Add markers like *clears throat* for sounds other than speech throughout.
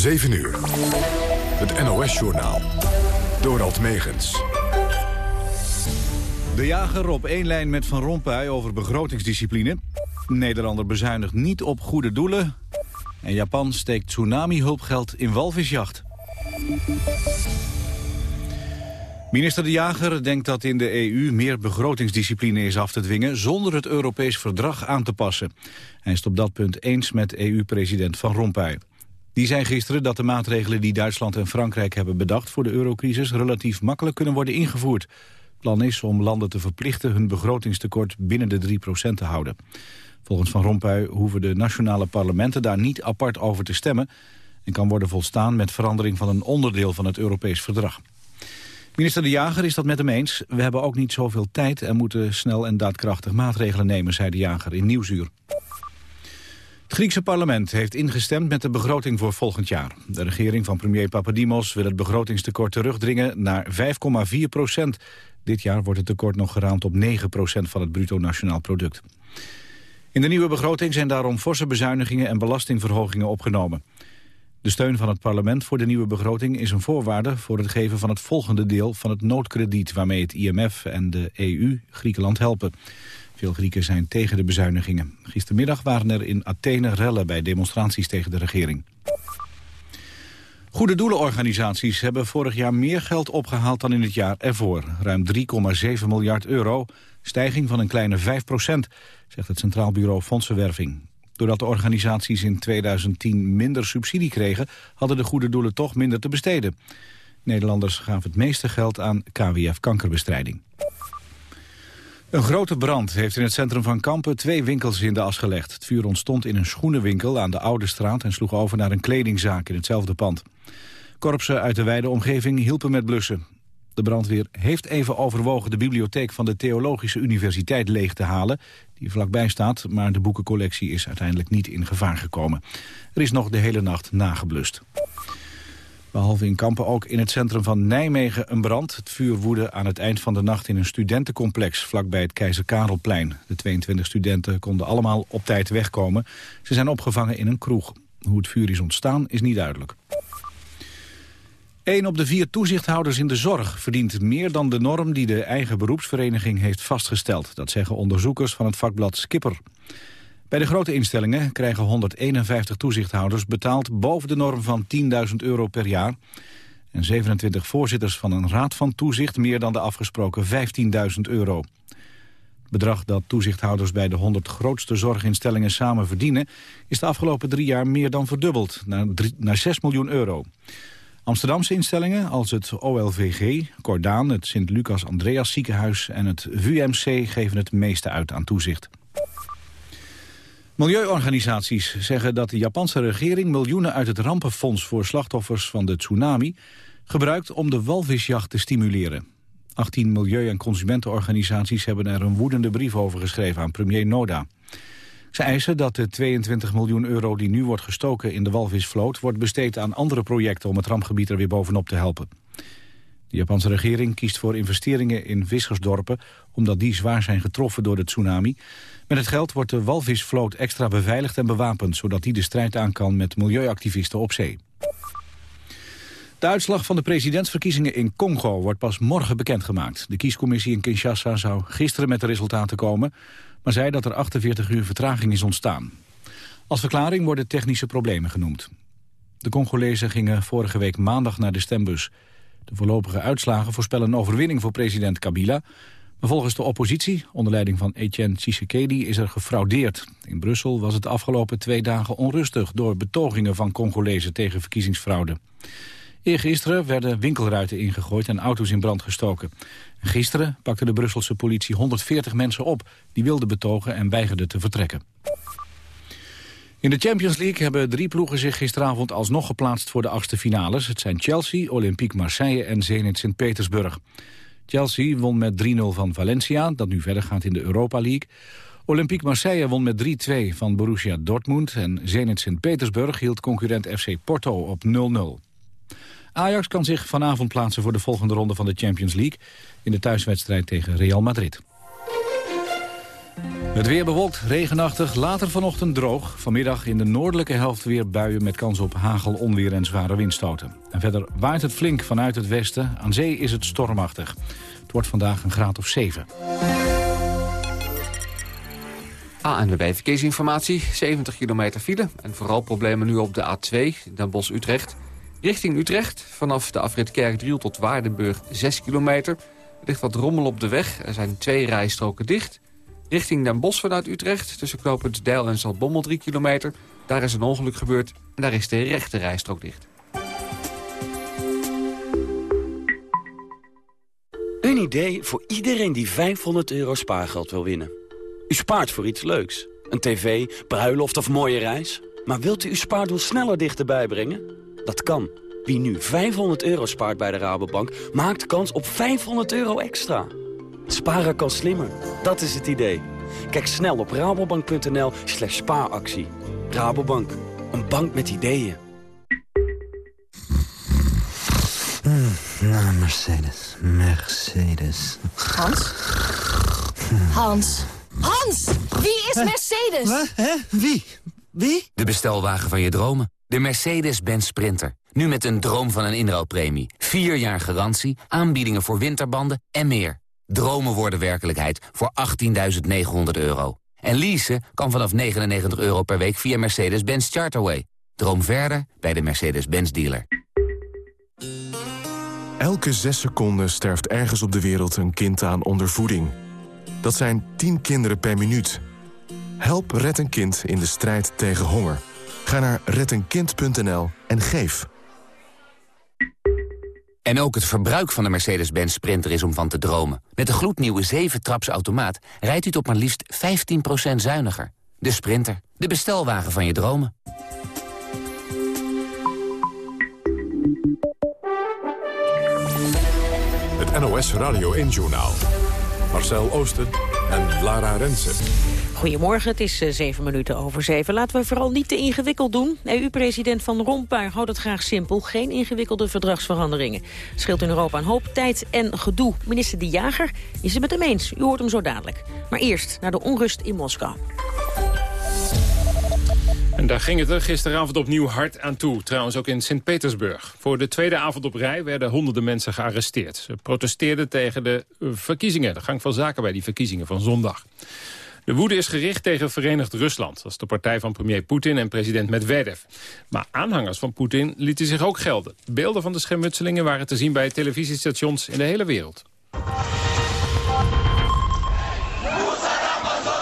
7 uur. Het NOS-journaal. Dorald Megens. De jager op één lijn met Van Rompuy over begrotingsdiscipline. Nederlander bezuinigt niet op goede doelen. En Japan steekt tsunami-hulpgeld in walvisjacht. Minister De Jager denkt dat in de EU meer begrotingsdiscipline is af te dwingen... zonder het Europees verdrag aan te passen. Hij is op dat punt eens met EU-president Van Rompuy. Die zei gisteren dat de maatregelen die Duitsland en Frankrijk hebben bedacht... voor de eurocrisis relatief makkelijk kunnen worden ingevoerd. Het plan is om landen te verplichten hun begrotingstekort binnen de 3% te houden. Volgens Van Rompuy hoeven de nationale parlementen daar niet apart over te stemmen... en kan worden volstaan met verandering van een onderdeel van het Europees verdrag. Minister De Jager is dat met hem eens. We hebben ook niet zoveel tijd en moeten snel en daadkrachtig maatregelen nemen, zei De Jager in Nieuwsuur. Het Griekse parlement heeft ingestemd met de begroting voor volgend jaar. De regering van premier Papadimos wil het begrotingstekort terugdringen naar 5,4 procent. Dit jaar wordt het tekort nog geraamd op 9 procent van het bruto nationaal product. In de nieuwe begroting zijn daarom forse bezuinigingen en belastingverhogingen opgenomen. De steun van het parlement voor de nieuwe begroting is een voorwaarde voor het geven van het volgende deel van het noodkrediet waarmee het IMF en de EU Griekenland helpen. Veel Grieken zijn tegen de bezuinigingen. Gistermiddag waren er in Athene rellen bij demonstraties tegen de regering. Goede doelenorganisaties hebben vorig jaar meer geld opgehaald dan in het jaar ervoor. Ruim 3,7 miljard euro, stijging van een kleine 5 procent, zegt het Centraal Bureau Fondsenwerving. Doordat de organisaties in 2010 minder subsidie kregen... hadden de goede doelen toch minder te besteden. Nederlanders gaven het meeste geld aan KWF-kankerbestrijding. Een grote brand heeft in het centrum van Kampen twee winkels in de as gelegd. Het vuur ontstond in een schoenenwinkel aan de Oude Straat... en sloeg over naar een kledingzaak in hetzelfde pand. Korpsen uit de wijde omgeving hielpen met blussen. De brandweer heeft even overwogen de bibliotheek van de Theologische Universiteit leeg te halen die vlakbij staat, maar de boekencollectie is uiteindelijk niet in gevaar gekomen. Er is nog de hele nacht nageblust. Behalve in Kampen ook in het centrum van Nijmegen een brand. Het vuur woedde aan het eind van de nacht in een studentencomplex vlakbij het Keizer Karelplein. De 22 studenten konden allemaal op tijd wegkomen. Ze zijn opgevangen in een kroeg. Hoe het vuur is ontstaan is niet duidelijk. Een op de vier toezichthouders in de zorg verdient meer dan de norm die de eigen beroepsvereniging heeft vastgesteld. Dat zeggen onderzoekers van het vakblad Skipper. Bij de grote instellingen krijgen 151 toezichthouders betaald boven de norm van 10.000 euro per jaar. En 27 voorzitters van een raad van toezicht meer dan de afgesproken 15.000 euro. Het bedrag dat toezichthouders bij de 100 grootste zorginstellingen samen verdienen... is de afgelopen drie jaar meer dan verdubbeld, naar, naar 6 miljoen euro. Amsterdamse instellingen als het OLVG, Cordaan, het Sint-Lucas-Andreas ziekenhuis en het VUMC geven het meeste uit aan toezicht. Milieuorganisaties zeggen dat de Japanse regering miljoenen uit het rampenfonds voor slachtoffers van de tsunami gebruikt om de walvisjacht te stimuleren. 18 milieu- en consumentenorganisaties hebben er een woedende brief over geschreven aan premier Noda. Ze eisen dat de 22 miljoen euro die nu wordt gestoken in de walvisvloot... wordt besteed aan andere projecten om het rampgebied er weer bovenop te helpen. De Japanse regering kiest voor investeringen in vissersdorpen... omdat die zwaar zijn getroffen door de tsunami. Met het geld wordt de walvisvloot extra beveiligd en bewapend... zodat die de strijd aan kan met milieuactivisten op zee. De uitslag van de presidentsverkiezingen in Congo wordt pas morgen bekendgemaakt. De kiescommissie in Kinshasa zou gisteren met de resultaten komen maar zei dat er 48 uur vertraging is ontstaan. Als verklaring worden technische problemen genoemd. De Congolezen gingen vorige week maandag naar de stembus. De voorlopige uitslagen voorspellen een overwinning voor president Kabila... volgens de oppositie, onder leiding van Etienne Tshisekedi... is er gefraudeerd. In Brussel was het de afgelopen twee dagen onrustig... door betogingen van Congolezen tegen verkiezingsfraude. Eergisteren werden winkelruiten ingegooid en auto's in brand gestoken. Gisteren pakte de Brusselse politie 140 mensen op... die wilden betogen en weigerden te vertrekken. In de Champions League hebben drie ploegen zich gisteravond alsnog geplaatst voor de achtste finales. Het zijn Chelsea, Olympique Marseille en Zenit Sint-Petersburg. Chelsea won met 3-0 van Valencia, dat nu verder gaat in de Europa League. Olympique Marseille won met 3-2 van Borussia Dortmund... en Zenit Sint-Petersburg hield concurrent FC Porto op 0-0. Ajax kan zich vanavond plaatsen voor de volgende ronde van de Champions League... in de thuiswedstrijd tegen Real Madrid. Het weer bewolkt, regenachtig, later vanochtend droog. Vanmiddag in de noordelijke helft weer buien met kans op hagel, onweer en zware windstoten. En verder waait het flink vanuit het westen. Aan zee is het stormachtig. Het wordt vandaag een graad of 7. ANWB Verkeersinformatie, 70 kilometer file. En vooral problemen nu op de A2, Den Bosch-Utrecht. Richting Utrecht, vanaf de afrit Kerkdriel tot Waardenburg 6 kilometer. Er ligt wat rommel op de weg, er zijn twee rijstroken dicht... Richting Den Bosch vanuit Utrecht, tussen knooppunt Deil en Zaltbommel 3 kilometer. Daar is een ongeluk gebeurd en daar is de rechte rijstrook dicht. Een idee voor iedereen die 500 euro spaargeld wil winnen. U spaart voor iets leuks. Een tv, bruiloft of mooie reis. Maar wilt u uw spaardoel sneller dichterbij brengen? Dat kan. Wie nu 500 euro spaart bij de Rabobank, maakt kans op 500 euro extra. Sparen kan slimmer. Dat is het idee. Kijk snel op rabobank.nl slash spaaractie. Rabobank, een bank met ideeën. Mm, nou, Mercedes, Mercedes. Hans? Hans? Hans! Wie is Mercedes? Wat? Hè? Wie? Wie? De bestelwagen van je dromen. De Mercedes-Benz Sprinter. Nu met een droom van een inruilpremie. Vier jaar garantie, aanbiedingen voor winterbanden en meer. Dromen worden werkelijkheid voor 18.900 euro. En leasen kan vanaf 99 euro per week via Mercedes-Benz Charterway. Droom verder bij de Mercedes-Benz dealer. Elke zes seconden sterft ergens op de wereld een kind aan ondervoeding. Dat zijn 10 kinderen per minuut. Help Red een Kind in de strijd tegen honger. Ga naar reddenkind.nl en geef. En ook het verbruik van de Mercedes-Benz Sprinter is om van te dromen. Met de gloednieuwe 7-traps automaat rijdt u tot maar liefst 15% zuiniger. De Sprinter, de bestelwagen van je dromen. Het NOS Radio 1-journaal. Marcel Oosten en Lara Rensen. Goedemorgen, het is uh, zeven minuten over zeven. Laten we vooral niet te ingewikkeld doen. EU-president Van Rompuy houdt het graag simpel. Geen ingewikkelde verdragsveranderingen. Scheelt in Europa een hoop tijd en gedoe. Minister De Jager is het met hem eens. U hoort hem zo dadelijk. Maar eerst naar de onrust in Moskou. En daar ging het er gisteravond opnieuw hard aan toe. Trouwens ook in Sint-Petersburg. Voor de tweede avond op rij werden honderden mensen gearresteerd. Ze protesteerden tegen de verkiezingen, de gang van zaken bij die verkiezingen van zondag. De woede is gericht tegen Verenigd Rusland. Dat is de partij van premier Poetin en president Medvedev. Maar aanhangers van Poetin lieten zich ook gelden. Beelden van de schermutselingen waren te zien bij televisiestations in de hele wereld.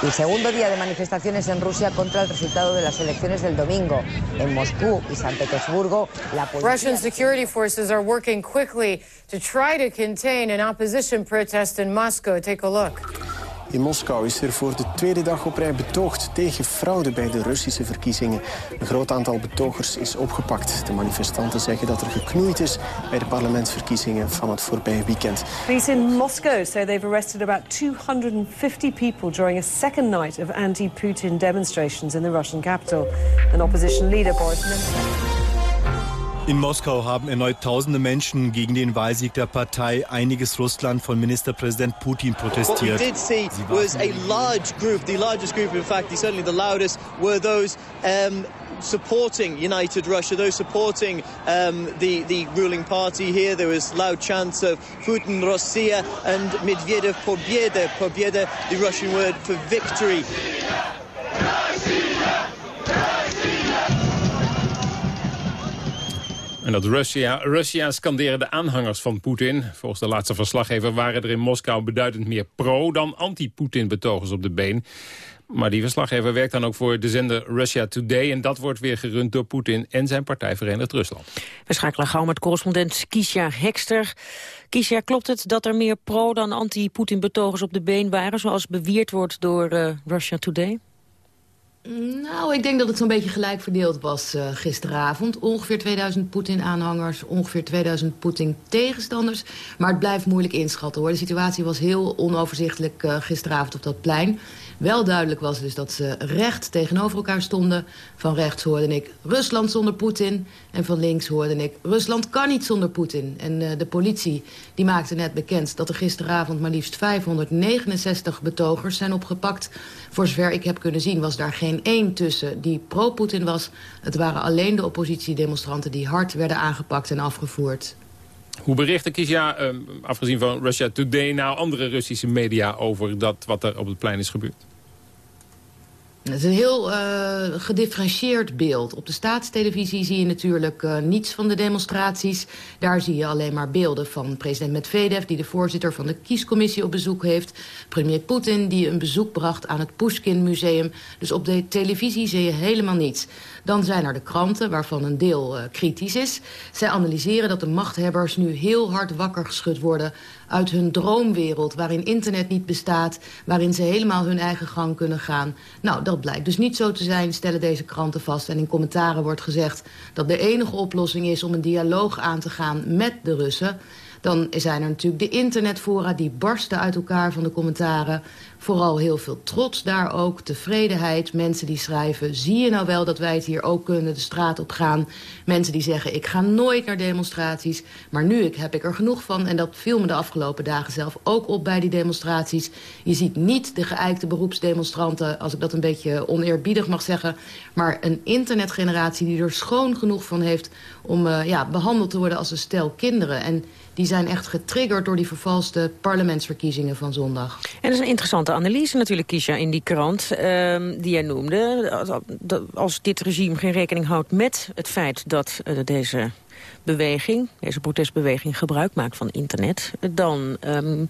El segundo día de manifestaciones en Rusia contra el resultado de las elecciones del domingo. En Moscú y San Petersburgo, la policía... Russian security forces are working quickly to try to contain an opposition protest in Moscow. Take a look. In Moskou is er voor de tweede dag op rij betoogd tegen fraude bij de Russische verkiezingen. Een groot aantal betogers is opgepakt. De manifestanten zeggen dat er geknoeid is bij de parlementsverkiezingen van het voorbije weekend. Police in Moscow say they've arrested about 250 people during a second night of anti-Putin demonstrations in the Russian capital. An opposition leader Boris Nemtsov in Moskau haben erneut tausende Menschen gegen den Wahlsieg der Partei Einiges Russland von Ministerpräsident Putin protestiert. See was a large group, the largest group in fact, certainly the loudest, were those um, supporting United Russia, those supporting um, the, the ruling party here. There was loud chants of Putin, Russia and Medvedev, Pobjeda, Pobjeda, the Russian word for victory. En dat Russia, Russia scanderen de aanhangers van Poetin. Volgens de laatste verslaggever waren er in Moskou beduidend meer pro- dan anti-Poetin-betogers op de been. Maar die verslaggever werkt dan ook voor de zender Russia Today... en dat wordt weer gerund door Poetin en zijn partij Verenigd Rusland. We schakelen gauw met correspondent Kisha Hekster. Kisha, klopt het dat er meer pro- dan anti-Poetin-betogers op de been waren... zoals beweerd wordt door uh, Russia Today? Nou, ik denk dat het zo'n beetje gelijk verdeeld was uh, gisteravond. Ongeveer 2000 Poetin-aanhangers, ongeveer 2000 Poetin-tegenstanders. Maar het blijft moeilijk inschatten, hoor. De situatie was heel onoverzichtelijk uh, gisteravond op dat plein. Wel duidelijk was dus dat ze recht tegenover elkaar stonden. Van rechts hoorde ik Rusland zonder Poetin. En van links hoorde ik Rusland kan niet zonder Poetin. En uh, de politie die maakte net bekend dat er gisteravond maar liefst 569 betogers zijn opgepakt. Voor zover ik heb kunnen zien was daar geen één tussen die pro-Poetin was. Het waren alleen de oppositiedemonstranten die hard werden aangepakt en afgevoerd. Hoe berichten Kizia, uh, afgezien van Russia Today... nou andere Russische media over dat wat er op het plein is gebeurd? Het is een heel uh, gedifferentieerd beeld. Op de staatstelevisie zie je natuurlijk uh, niets van de demonstraties. Daar zie je alleen maar beelden van president Medvedev... die de voorzitter van de kiescommissie op bezoek heeft. Premier Poetin die een bezoek bracht aan het Pushkin Museum. Dus op de televisie zie je helemaal niets. Dan zijn er de kranten, waarvan een deel uh, kritisch is. Zij analyseren dat de machthebbers nu heel hard wakker geschud worden uit hun droomwereld... waarin internet niet bestaat, waarin ze helemaal hun eigen gang kunnen gaan. Nou, dat blijkt dus niet zo te zijn, stellen deze kranten vast. En in commentaren wordt gezegd dat de enige oplossing is... om een dialoog aan te gaan met de Russen... Dan zijn er natuurlijk de internetfora, die barsten uit elkaar van de commentaren. Vooral heel veel trots daar ook, tevredenheid. Mensen die schrijven, zie je nou wel dat wij het hier ook kunnen de straat op gaan. Mensen die zeggen, ik ga nooit naar demonstraties. Maar nu ik, heb ik er genoeg van. En dat viel me de afgelopen dagen zelf ook op bij die demonstraties. Je ziet niet de geëikte beroepsdemonstranten, als ik dat een beetje oneerbiedig mag zeggen. Maar een internetgeneratie die er schoon genoeg van heeft om uh, ja, behandeld te worden als een stel kinderen. En die zijn echt getriggerd door die vervalste parlementsverkiezingen van zondag. En dat is een interessante analyse natuurlijk, Kisha, in die krant uh, die jij noemde. Als dit regime geen rekening houdt met het feit dat uh, deze beweging, deze protestbeweging gebruik maakt van internet... dan um,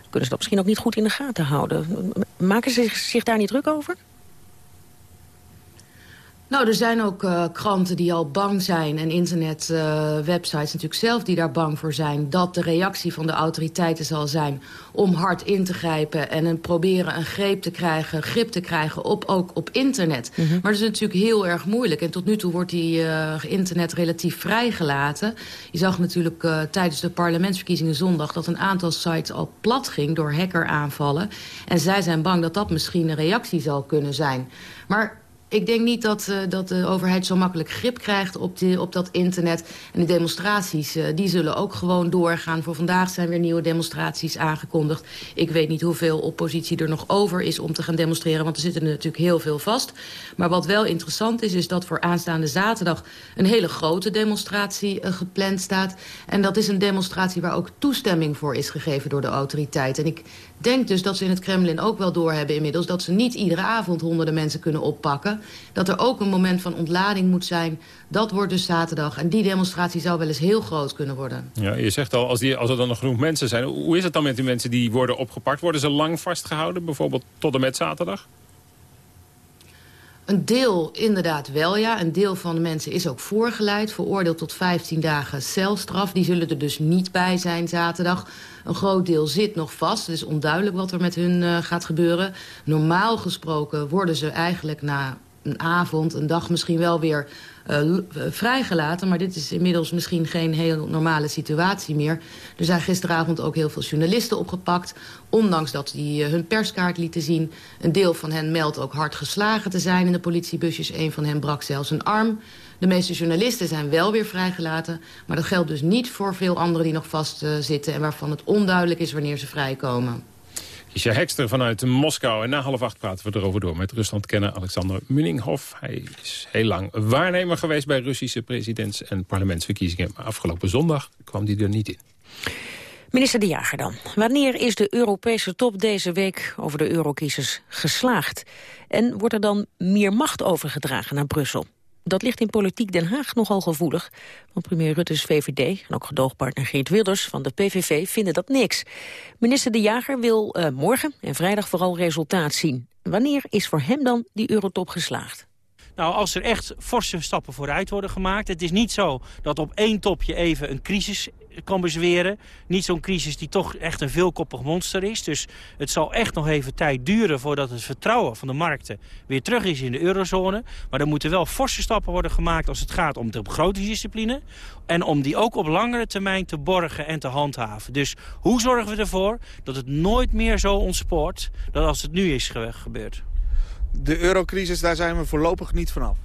kunnen ze dat misschien ook niet goed in de gaten houden. Maken ze zich daar niet druk over? Nou, er zijn ook uh, kranten die al bang zijn... en internetwebsites uh, natuurlijk zelf die daar bang voor zijn... dat de reactie van de autoriteiten zal zijn om hard in te grijpen... en een, proberen een greep te krijgen, grip te krijgen op, ook op internet. Mm -hmm. Maar dat is natuurlijk heel erg moeilijk. En tot nu toe wordt die uh, internet relatief vrijgelaten. Je zag natuurlijk tijdens de parlementsverkiezingen zondag... dat een aantal sites al plat ging door hackeraanvallen. En zij zijn bang dat dat misschien een reactie zal kunnen zijn. Maar ik denk niet dat, uh, dat de overheid zo makkelijk grip krijgt op, op dat internet. En de demonstraties, uh, die zullen ook gewoon doorgaan. Voor vandaag zijn weer nieuwe demonstraties aangekondigd. Ik weet niet hoeveel oppositie er nog over is om te gaan demonstreren... want er zitten er natuurlijk heel veel vast. Maar wat wel interessant is, is dat voor aanstaande zaterdag... een hele grote demonstratie uh, gepland staat. En dat is een demonstratie waar ook toestemming voor is gegeven door de autoriteit. En ik denk dus dat ze in het Kremlin ook wel doorhebben inmiddels... dat ze niet iedere avond honderden mensen kunnen oppakken. Dat er ook een moment van ontlading moet zijn. Dat wordt dus zaterdag. En die demonstratie zou wel eens heel groot kunnen worden. Ja, je zegt al, als, die, als er dan nog genoeg mensen zijn... hoe is het dan met die mensen die worden opgepakt? Worden ze lang vastgehouden, bijvoorbeeld tot en met zaterdag? Een deel inderdaad wel, ja. Een deel van de mensen is ook voorgeleid. Veroordeeld tot 15 dagen celstraf. Die zullen er dus niet bij zijn zaterdag. Een groot deel zit nog vast. Het is onduidelijk wat er met hun uh, gaat gebeuren. Normaal gesproken worden ze eigenlijk na een avond, een dag misschien wel weer uh, vrijgelaten. Maar dit is inmiddels misschien geen heel normale situatie meer. Er zijn gisteravond ook heel veel journalisten opgepakt. Ondanks dat die uh, hun perskaart lieten zien. Een deel van hen meldt ook hard geslagen te zijn in de politiebusjes. Een van hen brak zelfs een arm. De meeste journalisten zijn wel weer vrijgelaten. Maar dat geldt dus niet voor veel anderen die nog vastzitten... En waarvan het onduidelijk is wanneer ze vrijkomen. Isha Hekster vanuit Moskou. En na half acht praten we erover door met Rusland-kenner Alexander Munninghoff. Hij is heel lang waarnemer geweest bij Russische presidents- en parlementsverkiezingen. Maar afgelopen zondag kwam hij er niet in. Minister De Jager dan. Wanneer is de Europese top deze week over de eurokiezers geslaagd? En wordt er dan meer macht overgedragen naar Brussel? Dat ligt in politiek Den Haag nogal gevoelig. Want premier Rutte's VVD en ook gedoogpartner Geert Wilders van de PVV vinden dat niks. Minister De Jager wil uh, morgen en vrijdag vooral resultaat zien. Wanneer is voor hem dan die eurotop geslaagd? Nou, als er echt forse stappen vooruit worden gemaakt... het is niet zo dat op één topje even een crisis kan bezweren. Niet zo'n crisis die toch echt een veelkoppig monster is. Dus het zal echt nog even tijd duren voordat het vertrouwen van de markten weer terug is in de eurozone. Maar er moeten wel forse stappen worden gemaakt als het gaat om de begrotingsdiscipline. En om die ook op langere termijn te borgen en te handhaven. Dus hoe zorgen we ervoor dat het nooit meer zo ontspoort dan als het nu is gebeurd? De eurocrisis, daar zijn we voorlopig niet vanaf.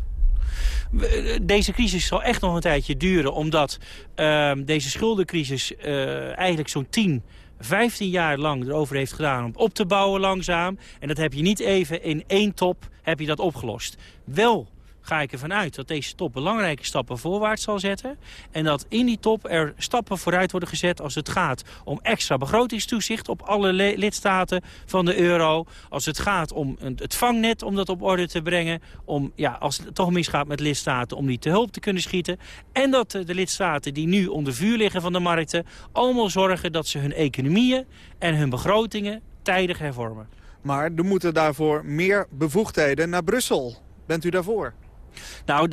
Deze crisis zal echt nog een tijdje duren... omdat uh, deze schuldencrisis uh, eigenlijk zo'n 10, 15 jaar lang erover heeft gedaan... om op te bouwen langzaam. En dat heb je niet even in één top heb je dat opgelost. Wel ga ik ervan uit dat deze top belangrijke stappen voorwaarts zal zetten. En dat in die top er stappen vooruit worden gezet als het gaat om extra begrotingstoezicht op alle lidstaten van de euro. Als het gaat om het vangnet om dat op orde te brengen. Om, ja, als het toch misgaat met lidstaten, om die te hulp te kunnen schieten. En dat de lidstaten die nu onder vuur liggen van de markten... allemaal zorgen dat ze hun economieën en hun begrotingen tijdig hervormen. Maar er moeten daarvoor meer bevoegdheden naar Brussel. Bent u daarvoor? Nou,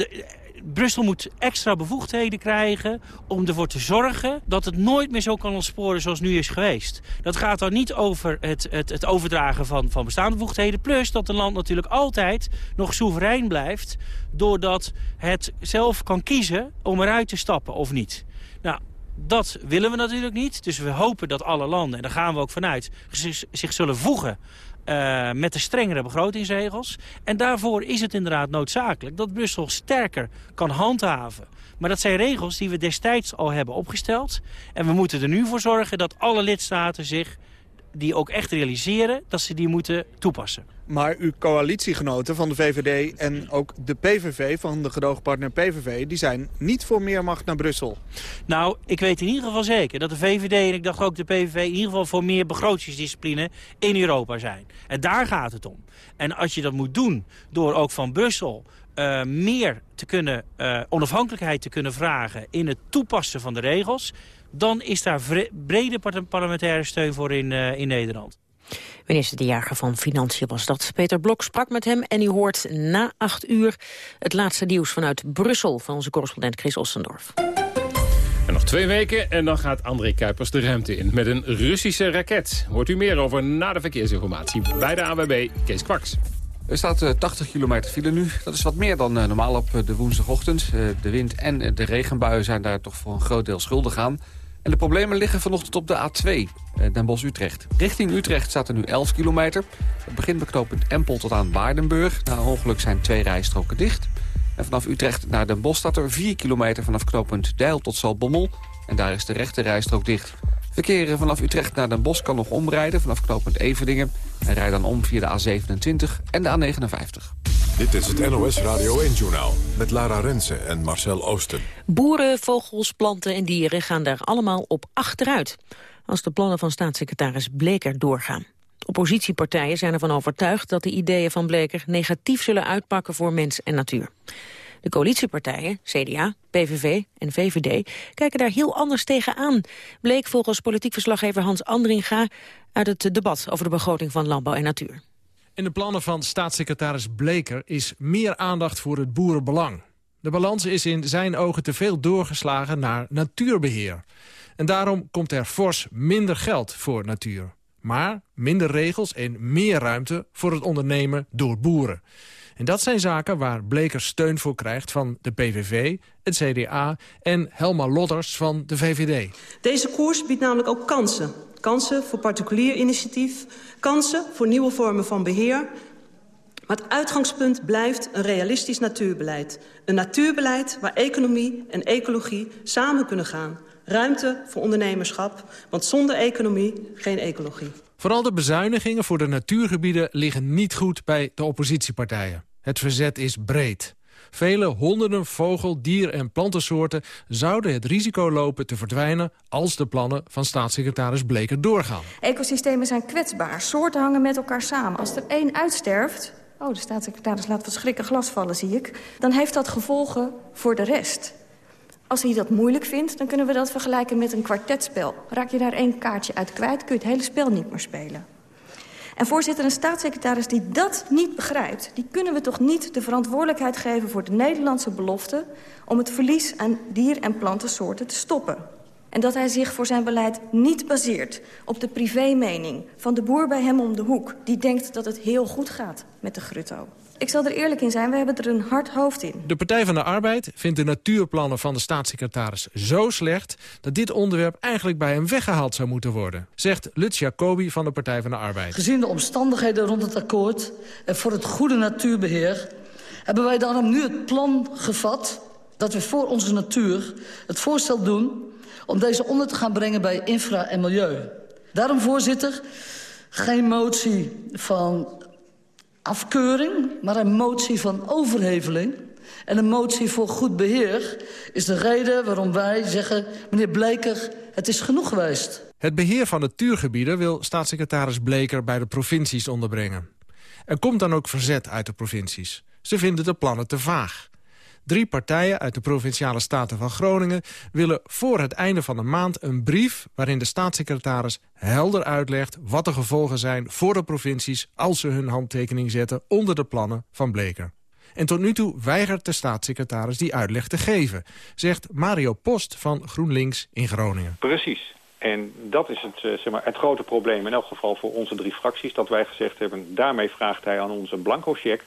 Brussel moet extra bevoegdheden krijgen om ervoor te zorgen dat het nooit meer zo kan ontsporen zoals nu is geweest. Dat gaat dan niet over het, het, het overdragen van, van bestaande bevoegdheden. Plus dat een land natuurlijk altijd nog soeverein blijft doordat het zelf kan kiezen om eruit te stappen of niet. Nou, dat willen we natuurlijk niet. Dus we hopen dat alle landen, en daar gaan we ook vanuit, zich zullen voegen uh, met de strengere begrotingsregels. En daarvoor is het inderdaad noodzakelijk dat Brussel sterker kan handhaven. Maar dat zijn regels die we destijds al hebben opgesteld. En we moeten er nu voor zorgen dat alle lidstaten zich die ook echt realiseren dat ze die moeten toepassen. Maar uw coalitiegenoten van de VVD en ook de PVV van de gedoogpartner PVV... die zijn niet voor meer macht naar Brussel. Nou, ik weet in ieder geval zeker dat de VVD en ik dacht ook de PVV... in ieder geval voor meer begrotingsdiscipline in Europa zijn. En daar gaat het om. En als je dat moet doen door ook van Brussel... Uh, meer te kunnen, uh, onafhankelijkheid te kunnen vragen in het toepassen van de regels dan is daar brede parlementaire steun voor in, uh, in Nederland. Minister De Jager van Financiën was dat. Peter Blok sprak met hem en u hoort na acht uur het laatste nieuws vanuit Brussel... van onze correspondent Chris Ossendorf. En nog twee weken en dan gaat André Kuipers de ruimte in met een Russische raket. Hoort u meer over na de verkeersinformatie bij de AWB Kees Kwaks. Er staat uh, 80 kilometer file nu. Dat is wat meer dan uh, normaal op de woensdagochtend. de wind en de regenbuien zijn daar toch voor een groot deel schuldig aan. En de problemen liggen vanochtend op de A2, eh, Den Bosch-Utrecht. Richting Utrecht staat er nu 11 kilometer. Het begint beknopend Empel tot aan Waardenburg. Na ongeluk zijn twee rijstroken dicht. En vanaf Utrecht naar Den Bosch staat er 4 kilometer vanaf knooppunt Deil tot Zaltbommel. En daar is de rechte rijstrook dicht. Verkeer vanaf Utrecht naar Den Bosch kan nog omrijden vanaf knooppunt Everdingen. En rijdt dan om via de A27 en de A59. Dit is het NOS Radio 1-journaal met Lara Rensen en Marcel Oosten. Boeren, vogels, planten en dieren gaan daar allemaal op achteruit... als de plannen van staatssecretaris Bleker doorgaan. Oppositiepartijen zijn ervan overtuigd dat de ideeën van Bleker... negatief zullen uitpakken voor mens en natuur. De coalitiepartijen, CDA, PVV en VVD, kijken daar heel anders tegenaan. Bleek volgens politiek verslaggever Hans Andringa uit het debat over de begroting van landbouw en natuur. In de plannen van staatssecretaris Bleker is meer aandacht voor het boerenbelang. De balans is in zijn ogen te veel doorgeslagen naar natuurbeheer. En daarom komt er fors minder geld voor natuur. Maar minder regels en meer ruimte voor het ondernemen door boeren. En dat zijn zaken waar Bleker steun voor krijgt van de PVV, het CDA en Helma Lodders van de VVD. Deze koers biedt namelijk ook kansen. Kansen voor particulier initiatief, kansen voor nieuwe vormen van beheer... Maar het uitgangspunt blijft een realistisch natuurbeleid. Een natuurbeleid waar economie en ecologie samen kunnen gaan. Ruimte voor ondernemerschap, want zonder economie geen ecologie. Vooral de bezuinigingen voor de natuurgebieden liggen niet goed bij de oppositiepartijen. Het verzet is breed. Vele honderden vogel-, dier- en plantensoorten zouden het risico lopen te verdwijnen als de plannen van staatssecretaris Bleker doorgaan. Ecosystemen zijn kwetsbaar, soorten hangen met elkaar samen. Als er één uitsterft, oh de staatssecretaris laat wat schrikken glas vallen zie ik, dan heeft dat gevolgen voor de rest. Als hij dat moeilijk vindt, dan kunnen we dat vergelijken met een kwartetspel. Raak je daar één kaartje uit kwijt, kun je het hele spel niet meer spelen. En voorzitter, een staatssecretaris die dat niet begrijpt... die kunnen we toch niet de verantwoordelijkheid geven voor de Nederlandse belofte... om het verlies aan dier- en plantensoorten te stoppen. En dat hij zich voor zijn beleid niet baseert op de privémening... van de boer bij hem om de hoek... die denkt dat het heel goed gaat met de grutto. Ik zal er eerlijk in zijn, we hebben er een hard hoofd in. De Partij van de Arbeid vindt de natuurplannen van de staatssecretaris zo slecht... dat dit onderwerp eigenlijk bij hem weggehaald zou moeten worden... zegt Lutz Jacobi van de Partij van de Arbeid. Gezien de omstandigheden rond het akkoord en voor het goede natuurbeheer... hebben wij daarom nu het plan gevat dat we voor onze natuur het voorstel doen... om deze onder te gaan brengen bij infra en milieu. Daarom, voorzitter, geen motie van afkeuring, maar een motie van overheveling. En een motie voor goed beheer is de reden waarom wij zeggen... meneer Bleker, het is genoeg geweest. Het beheer van natuurgebieden wil staatssecretaris Bleker bij de provincies onderbrengen. Er komt dan ook verzet uit de provincies. Ze vinden de plannen te vaag. Drie partijen uit de Provinciale Staten van Groningen... willen voor het einde van de maand een brief... waarin de staatssecretaris helder uitlegt wat de gevolgen zijn voor de provincies... als ze hun handtekening zetten onder de plannen van Bleker. En tot nu toe weigert de staatssecretaris die uitleg te geven... zegt Mario Post van GroenLinks in Groningen. Precies. En dat is het, eh, zeg maar, het grote probleem in elk geval voor onze drie fracties... dat wij gezegd hebben, daarmee vraagt hij aan ons een blanco cheque...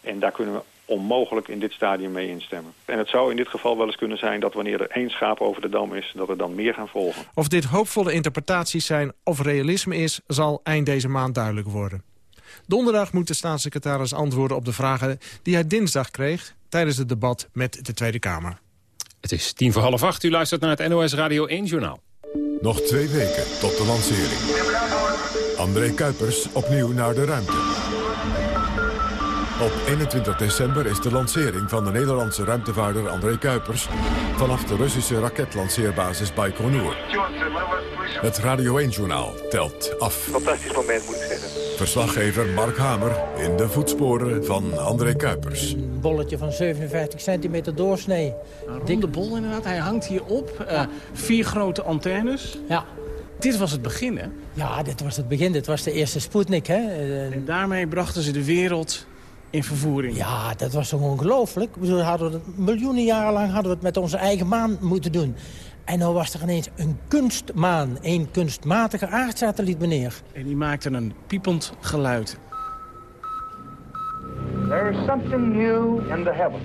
En daar kunnen we onmogelijk in dit stadium mee instemmen. En het zou in dit geval wel eens kunnen zijn dat wanneer er één schaap over de dam is... dat er dan meer gaan volgen. Of dit hoopvolle interpretaties zijn of realisme is... zal eind deze maand duidelijk worden. Donderdag moet de staatssecretaris antwoorden op de vragen die hij dinsdag kreeg... tijdens het debat met de Tweede Kamer. Het is tien voor half acht. U luistert naar het NOS Radio 1 Journaal. Nog twee weken tot de lancering. André Kuipers opnieuw naar de ruimte. Op 21 december is de lancering van de Nederlandse ruimtevaarder André Kuipers... vanaf de Russische raketlanceerbasis Baikonur. Het Radio 1-journaal telt af. Fantastisch moment, moet ik zeggen. Verslaggever Mark Hamer in de voetsporen van André Kuipers. Een bolletje van 57 centimeter doorsnee. Een ronde bol inderdaad. Hij hangt hier op. Uh, vier grote antennes. Ja. Dit was het begin, hè? Ja, dit was het begin. Dit was de eerste Sputnik, hè? En daarmee brachten ze de wereld in vervoering. Ja, dat was toch ongelooflijk. We hadden het, miljoenen jaren lang hadden we het met onze eigen maan moeten doen. En dan was er ineens een kunstmaan, een kunstmatige aardsatelliet, meneer. En die maakte een piepend geluid. There is something new in the heavens.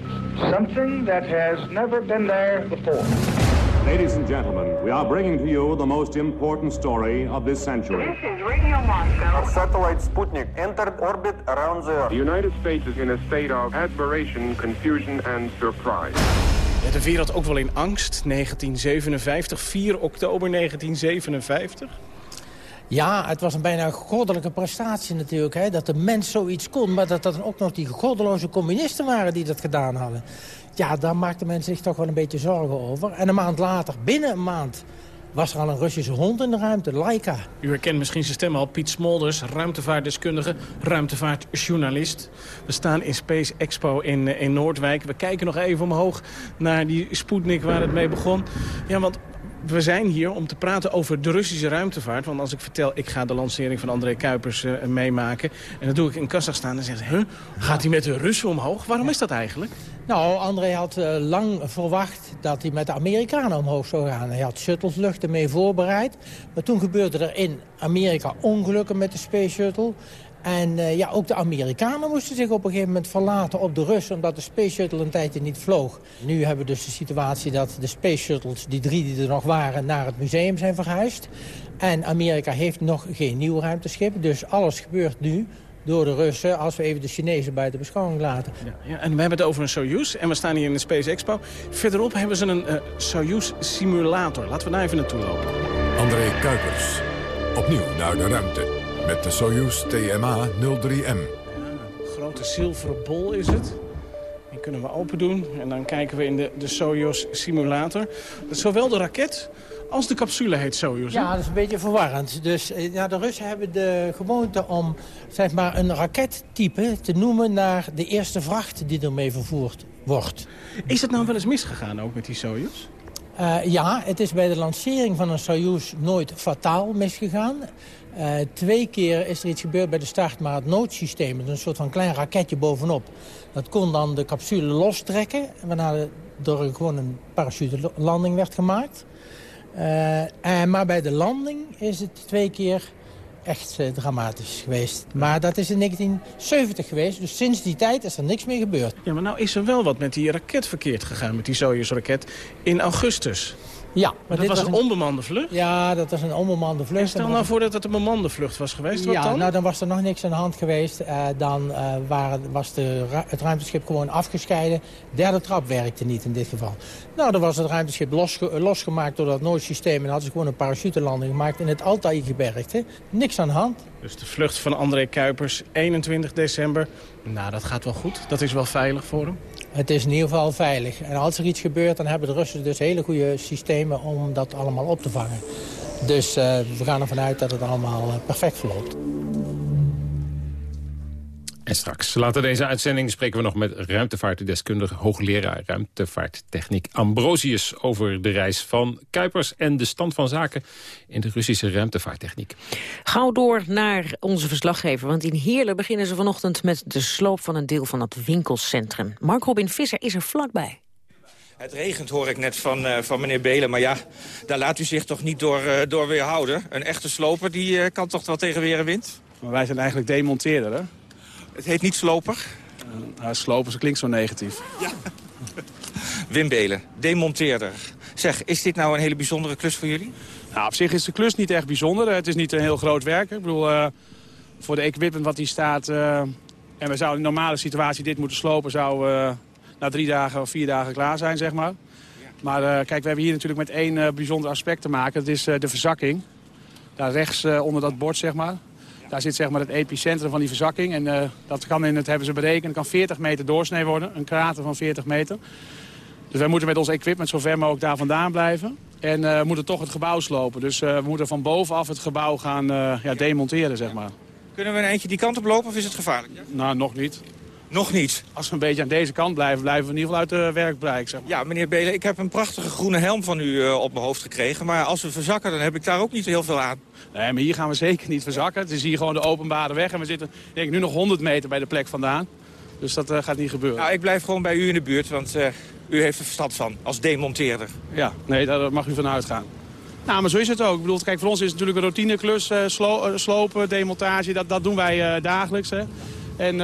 Something that has never been there before. Ladies and gentlemen, we are bringing to you the most important story of this century. This is Radio Moscow. Our satellite Sputnik entered orbit around the Earth. The United States is in a state of admiration, confusion and surprise. De wereld ook wel in angst. 1957, 4 oktober 1957. Ja, het was een bijna goddelijke prestatie natuurlijk. Hè, dat de mens zoiets kon. Maar dat dat dan ook nog die goddeloze communisten waren die dat gedaan hadden. Ja, daar maakte men zich toch wel een beetje zorgen over. En een maand later, binnen een maand, was er al een Russische hond in de ruimte, Laika. U herkent misschien zijn stem al, Piet Smolders, ruimtevaartdeskundige, ruimtevaartjournalist. We staan in Space Expo in, in Noordwijk. We kijken nog even omhoog naar die Sputnik waar het mee begon. Ja, want we zijn hier om te praten over de Russische ruimtevaart. Want als ik vertel, ik ga de lancering van André Kuipers uh, meemaken... en dat doe ik in Kazachstan, dan hij... Huh? gaat hij met de Russen omhoog? Waarom is dat eigenlijk? Nou, André had uh, lang verwacht dat hij met de Amerikanen omhoog zou gaan. Hij had shuttlevluchten mee voorbereid. Maar toen gebeurde er in Amerika ongelukken met de Space Shuttle. En uh, ja, ook de Amerikanen moesten zich op een gegeven moment verlaten op de Russen... omdat de Space Shuttle een tijdje niet vloog. Nu hebben we dus de situatie dat de Space Shuttles, die drie die er nog waren... naar het museum zijn verhuisd. En Amerika heeft nog geen nieuw ruimteschip. Dus alles gebeurt nu door de Russen... als we even de Chinezen bij de beschouwing laten. Ja, ja, en we hebben het over een Soyuz en we staan hier in de Space Expo. Verderop hebben ze een uh, Soyuz-simulator. Laten we daar even naartoe lopen. André Kuipers, opnieuw naar de ruimte. Met de Soyuz TMA 03M. Ja, een grote zilveren bol is het. Die kunnen we open doen. En dan kijken we in de, de Soyuz simulator. Zowel de raket als de capsule heet Soyuz. Ja, dat is een beetje verwarrend. Dus ja, de Russen hebben de gewoonte om zeg maar, een rakettype te noemen... naar de eerste vracht die ermee vervoerd wordt. Is het nou wel eens misgegaan ook met die Soyuz? ja, het is bij de lancering van een Soyuz nooit fataal misgegaan. Uh, twee keer is er iets gebeurd bij de start, maar het noodsysteem... een soort van klein raketje bovenop... dat kon dan de capsule lostrekken... waarna er gewoon een parachutelanding werd gemaakt. En, maar bij de landing is het twee keer echt uh, dramatisch geweest. Maar dat is in 1970 geweest, dus sinds die tijd is er niks meer gebeurd. Ja, maar nou is er wel wat met die raket verkeerd gegaan, met die Soyuz-raket in augustus. Ja, maar dat was een onbemande vlucht? Ja, dat was een onbemande vlucht. stel nou voor dat het een bemande vlucht was geweest, wat ja, dan? nou dan was er nog niks aan de hand geweest. Uh, dan uh, waren, was de, het ruimteschip gewoon afgescheiden. Derde trap werkte niet in dit geval. Nou, dan was het ruimteschip losge losgemaakt door dat noodsysteem... en hadden ze gewoon een parachutelanding gemaakt in het Altai-gebergte. Niks aan de hand. Dus de vlucht van André Kuipers, 21 december. Nou, dat gaat wel goed. Dat is wel veilig voor hem. Het is in ieder geval veilig. En als er iets gebeurt, dan hebben de Russen dus hele goede systemen om dat allemaal op te vangen. Dus uh, we gaan ervan uit dat het allemaal uh, perfect verloopt. En straks, later deze uitzending, spreken we nog met ruimtevaartdeskundige hoogleraar ruimtevaarttechniek Ambrosius over de reis van Kuipers en de stand van zaken in de Russische ruimtevaarttechniek. Gauw door naar onze verslaggever, want in Heerlen beginnen ze vanochtend met de sloop van een deel van het winkelcentrum. Mark Robin Visser is er vlakbij. Het regent, hoor ik net van, uh, van meneer Belen. Maar ja, daar laat u zich toch niet door, uh, door weerhouden. Een echte sloper, die uh, kan toch wel tegen weer en wind? Maar wij zijn eigenlijk demonteerder, hè? Het heet niet sloper? Uh, sloper, dat klinkt zo negatief. Ja. *laughs* Wim Belen, demonteerder. Zeg, is dit nou een hele bijzondere klus voor jullie? Nou, op zich is de klus niet echt bijzonder. Het is niet een heel groot werk. Ik bedoel, uh, voor de equipment wat hier staat... Uh, en we zouden in een normale situatie dit moeten slopen... zou na drie dagen of vier dagen klaar zijn, zeg maar. Maar kijk, we hebben hier natuurlijk met één bijzonder aspect te maken. Dat is de verzakking. Daar rechts onder dat bord, zeg maar. Daar zit zeg maar het epicentrum van die verzakking. En uh, dat kan in het hebben ze berekend. kan 40 meter doorsnee worden. Een krater van 40 meter. Dus wij moeten met ons equipment zo ver mogelijk daar vandaan blijven. En uh, moeten toch het gebouw slopen. Dus uh, we moeten van bovenaf het gebouw gaan ja, demonteren, zeg maar. Kunnen we een eentje die kant op lopen of is het gevaarlijk? Nou, nog niet. Nog niet? Als we een beetje aan deze kant blijven, blijven we in ieder geval uit de werkbereik. Zeg maar. Ja, meneer Belen, ik heb een prachtige groene helm van u uh, op mijn hoofd gekregen. Maar als we verzakken, dan heb ik daar ook niet heel veel aan. Nee, maar hier gaan we *laughs* zeker niet verzakken. Het is hier gewoon de openbare weg. En we zitten denk ik, nu nog 100 meter bij de plek vandaan. Dus dat uh, gaat niet gebeuren. Nou, ik blijf gewoon bij u in de buurt, want uh, u heeft er verstand van als demonteerder. Ja, nee, daar mag u van uitgaan. Nou, maar zo is het ook. Ik bedoel, kijk, voor ons is het natuurlijk een routineklus, uh, slo slopen, demontage. Dat, dat doen wij dagelijks. Hè. En,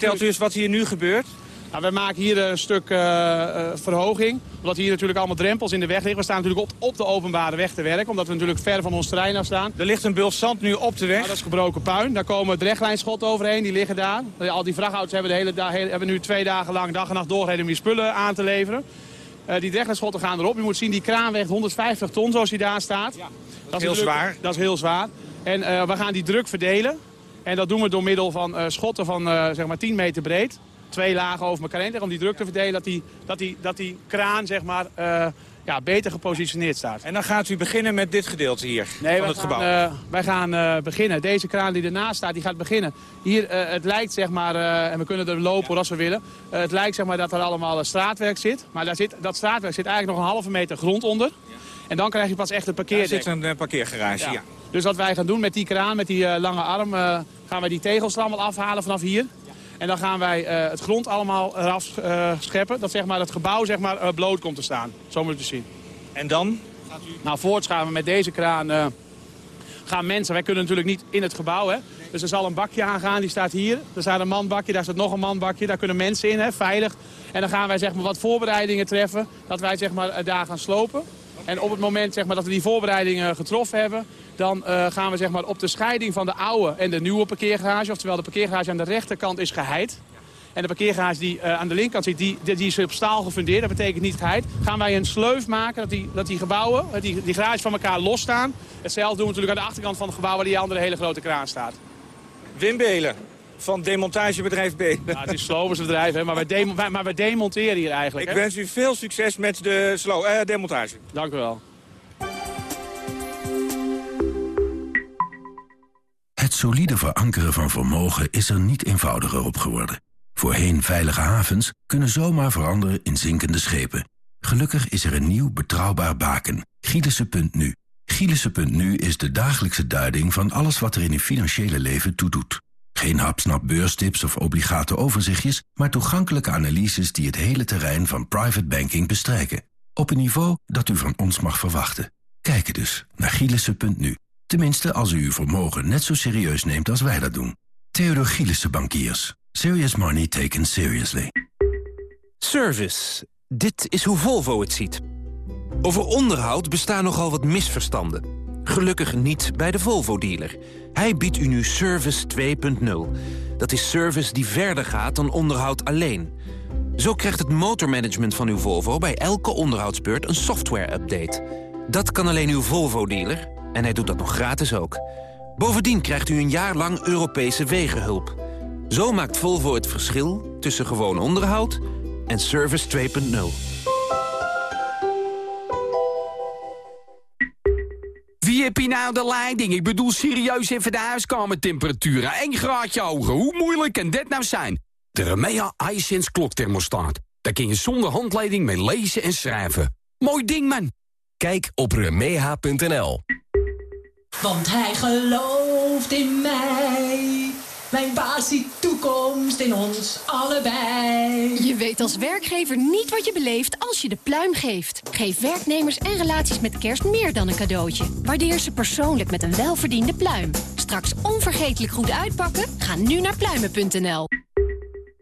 Vertelt u eens wat hier nu gebeurt? Nou, we maken hier een stuk uh, uh, verhoging. Omdat hier natuurlijk allemaal drempels in de weg liggen. We staan natuurlijk op, op de openbare weg te werken. Omdat we natuurlijk ver van ons terrein af staan. Er ligt een bult zand nu op de weg. Nou, dat is gebroken puin. Daar komen drechtlijnschotten overheen. Die liggen daar. Al die vrachtauto's hebben, de hele hebben nu twee dagen lang dag en nacht doorgereden om die spullen aan te leveren. Uh, die drechtlijnschotten gaan erop. Je moet zien, die kraan weegt 150 ton zoals die daar staat. Ja, dat, is heel zwaar. Dat is heel zwaar. En we gaan die druk verdelen. En dat doen we door middel van uh, schotten van uh, zeg maar 10 meter breed. Twee lagen over elkaar heen. Om die druk te verdelen dat die, dat die, dat die kraan zeg maar, uh, ja, beter gepositioneerd staat. En dan gaat u beginnen met dit gedeelte hier nee, van het gaan, gebouw? wij gaan beginnen. Deze kraan die ernaast staat, die gaat beginnen. Hier, het lijkt zeg maar, en we kunnen er lopen als we willen. het lijkt zeg maar dat er allemaal straatwerk zit. Maar daar zit, dat straatwerk zit eigenlijk nog een halve meter grond onder. Ja. En dan krijg je pas echt het parkeerdek. Daar zit een parkeergarage, ja. Dus wat wij gaan doen met die kraan, met die uh, lange arm, uh, gaan wij die tegels er allemaal afhalen vanaf hier. En dan gaan wij uh, het grond allemaal eraf scheppen. Dat zeg maar, het gebouw zeg maar, bloot komt te staan. Zo moet je het zien. En dan? Gaat u... Nou, voorts gaan we met deze kraan gaan mensen. Wij kunnen natuurlijk niet in het gebouw. Hè? Dus er zal een bakje aangaan, die staat hier. Er staat een manbakje, daar staat nog een manbakje. Daar kunnen mensen in, hè, veilig. En dan gaan wij zeg maar, wat voorbereidingen treffen. Dat wij zeg maar, daar gaan slopen. En op het moment zeg maar, dat we die voorbereidingen getroffen hebben... dan uh, gaan we zeg maar, op de scheiding van de oude en de nieuwe parkeergarage... oftewel de parkeergarage aan de rechterkant is geheid... En de parkeergarage die uh, aan de linkerkant zit, die, die, is op staal gefundeerd. Dat betekent niet geheid. Gaan wij een sleuf maken dat die, dat die gebouwen, die, die garages van elkaar losstaan. Hetzelfde doen we natuurlijk aan de achterkant van het gebouw waar die andere hele grote kraan staat. Wim Belen van demontagebedrijf B. Ja, het is sloversbedrijf, hè, maar, wij demo wij, maar wij demonteren hier eigenlijk. Ik hè? wens u veel succes met de slow, uh, demontage. Dank u wel. Het solide verankeren van vermogen is er niet eenvoudiger op geworden. Voorheen veilige havens kunnen zomaar veranderen in zinkende schepen. Gelukkig is er een nieuw betrouwbaar baken. Gielissen.nu. Gielissen.nu is de dagelijkse duiding van alles wat er in uw financiële leven toedoet. Geen hapsnap beurstips of obligate overzichtjes, maar toegankelijke analyses die het hele terrein van private banking bestrijken. Op een niveau dat u van ons mag verwachten. Kijk dus naar Gielissen.nu. Tenminste, als u uw vermogen net zo serieus neemt als wij dat doen. Theodor Gielissen Bankiers. Serious money taken seriously. Service. Dit is hoe Volvo het ziet. Over onderhoud bestaan nogal wat misverstanden. Gelukkig niet bij de Volvo-dealer. Hij biedt u nu Service 2.0. Dat is service die verder gaat dan onderhoud alleen. Zo krijgt het motormanagement van uw Volvo bij elke onderhoudsbeurt een software-update. Dat kan alleen uw Volvo-dealer en hij doet dat nog gratis ook. Bovendien krijgt u een jaar lang Europese wegenhulp. Zo maakt Volvo het verschil tussen gewoon onderhoud en Service 2.0. heb je nou de leiding? Ik bedoel serieus even de huiskamertemperatuur. 1 graadje hoger. Hoe moeilijk kan dit nou zijn? De Remea iSense klokthermostaat. Daar kun je zonder handleiding mee lezen en schrijven. Mooi ding, man. Kijk op remeha.nl. Want hij gelooft in mij. Mijn baas ziet toekomst in ons allebei. Je weet als werkgever niet wat je beleeft als je de pluim geeft. Geef werknemers en relaties met kerst meer dan een cadeautje. Waardeer ze persoonlijk met een welverdiende pluim. Straks onvergetelijk goed uitpakken? Ga nu naar pluimen.nl.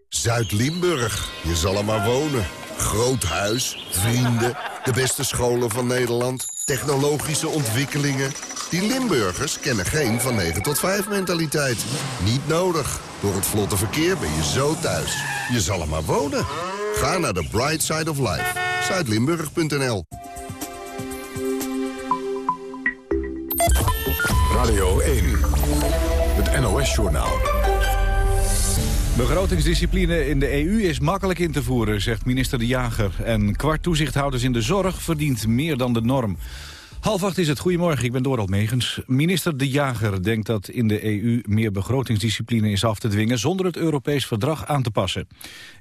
Zuid-Limburg, je zal er maar wonen. Groot huis, vrienden, de beste scholen van Nederland, technologische ontwikkelingen. Die Limburgers kennen geen van 9 tot 5 mentaliteit. Niet nodig. Door het vlotte verkeer ben je zo thuis. Je zal er maar wonen. Ga naar de Bright Side of Life. Zuidlimburg.nl Radio 1. Het NOS-journaal. Begrotingsdiscipline in de EU is makkelijk in te voeren, zegt minister De Jager. En kwart toezichthouders in de zorg verdient meer dan de norm. Half acht is het. Goedemorgen, ik ben Dorald Megens. Minister De Jager denkt dat in de EU meer begrotingsdiscipline is af te dwingen... zonder het Europees verdrag aan te passen.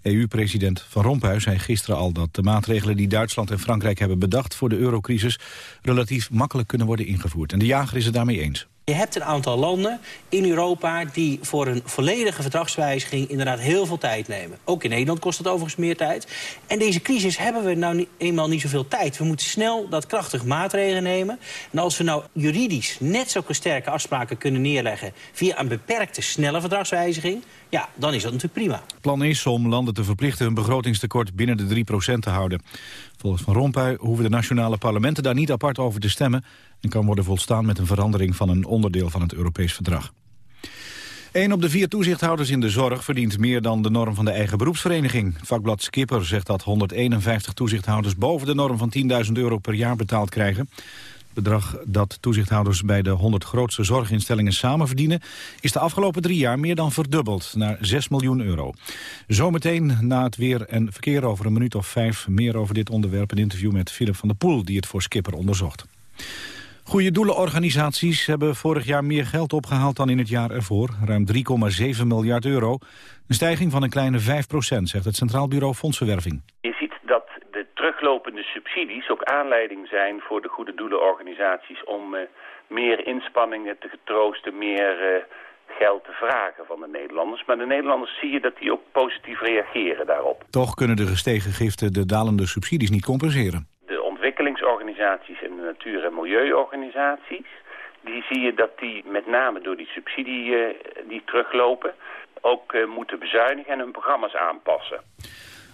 EU-president Van Rompuy zei gisteren al dat de maatregelen... die Duitsland en Frankrijk hebben bedacht voor de eurocrisis... relatief makkelijk kunnen worden ingevoerd. En De Jager is het daarmee eens. Je hebt een aantal landen in Europa die voor een volledige verdragswijziging inderdaad heel veel tijd nemen. Ook in Nederland kost dat overigens meer tijd. En deze crisis hebben we nou eenmaal niet zoveel tijd. We moeten snel dat krachtig maatregelen nemen. En als we nou juridisch net zulke sterke afspraken kunnen neerleggen via een beperkte snelle verdragswijziging, ja, dan is dat natuurlijk prima. Het plan is om landen te verplichten hun begrotingstekort binnen de 3% te houden. Volgens Van Rompuy hoeven de nationale parlementen daar niet apart over te stemmen... en kan worden volstaan met een verandering van een onderdeel van het Europees verdrag. Een op de vier toezichthouders in de zorg verdient meer dan de norm van de eigen beroepsvereniging. Vakblad Skipper zegt dat 151 toezichthouders boven de norm van 10.000 euro per jaar betaald krijgen bedrag dat toezichthouders bij de 100 grootste zorginstellingen samen verdienen... is de afgelopen drie jaar meer dan verdubbeld, naar 6 miljoen euro. Zometeen na het weer en verkeer over een minuut of vijf... meer over dit onderwerp, een interview met Philip van der Poel... die het voor Skipper onderzocht. Goede doelenorganisaties hebben vorig jaar meer geld opgehaald dan in het jaar ervoor. Ruim 3,7 miljard euro. Een stijging van een kleine 5% zegt het Centraal Bureau Fondsenwerving teruglopende subsidies ook aanleiding zijn voor de goede doelenorganisaties om uh, meer inspanningen te getroosten, meer uh, geld te vragen van de Nederlanders. Maar de Nederlanders zie je dat die ook positief reageren daarop. Toch kunnen de gestegen giften de dalende subsidies niet compenseren. De ontwikkelingsorganisaties en de natuur- en milieuorganisaties... die zie je dat die met name door die subsidie uh, die teruglopen... ook moeten bezuinigen en hun programma's aanpassen.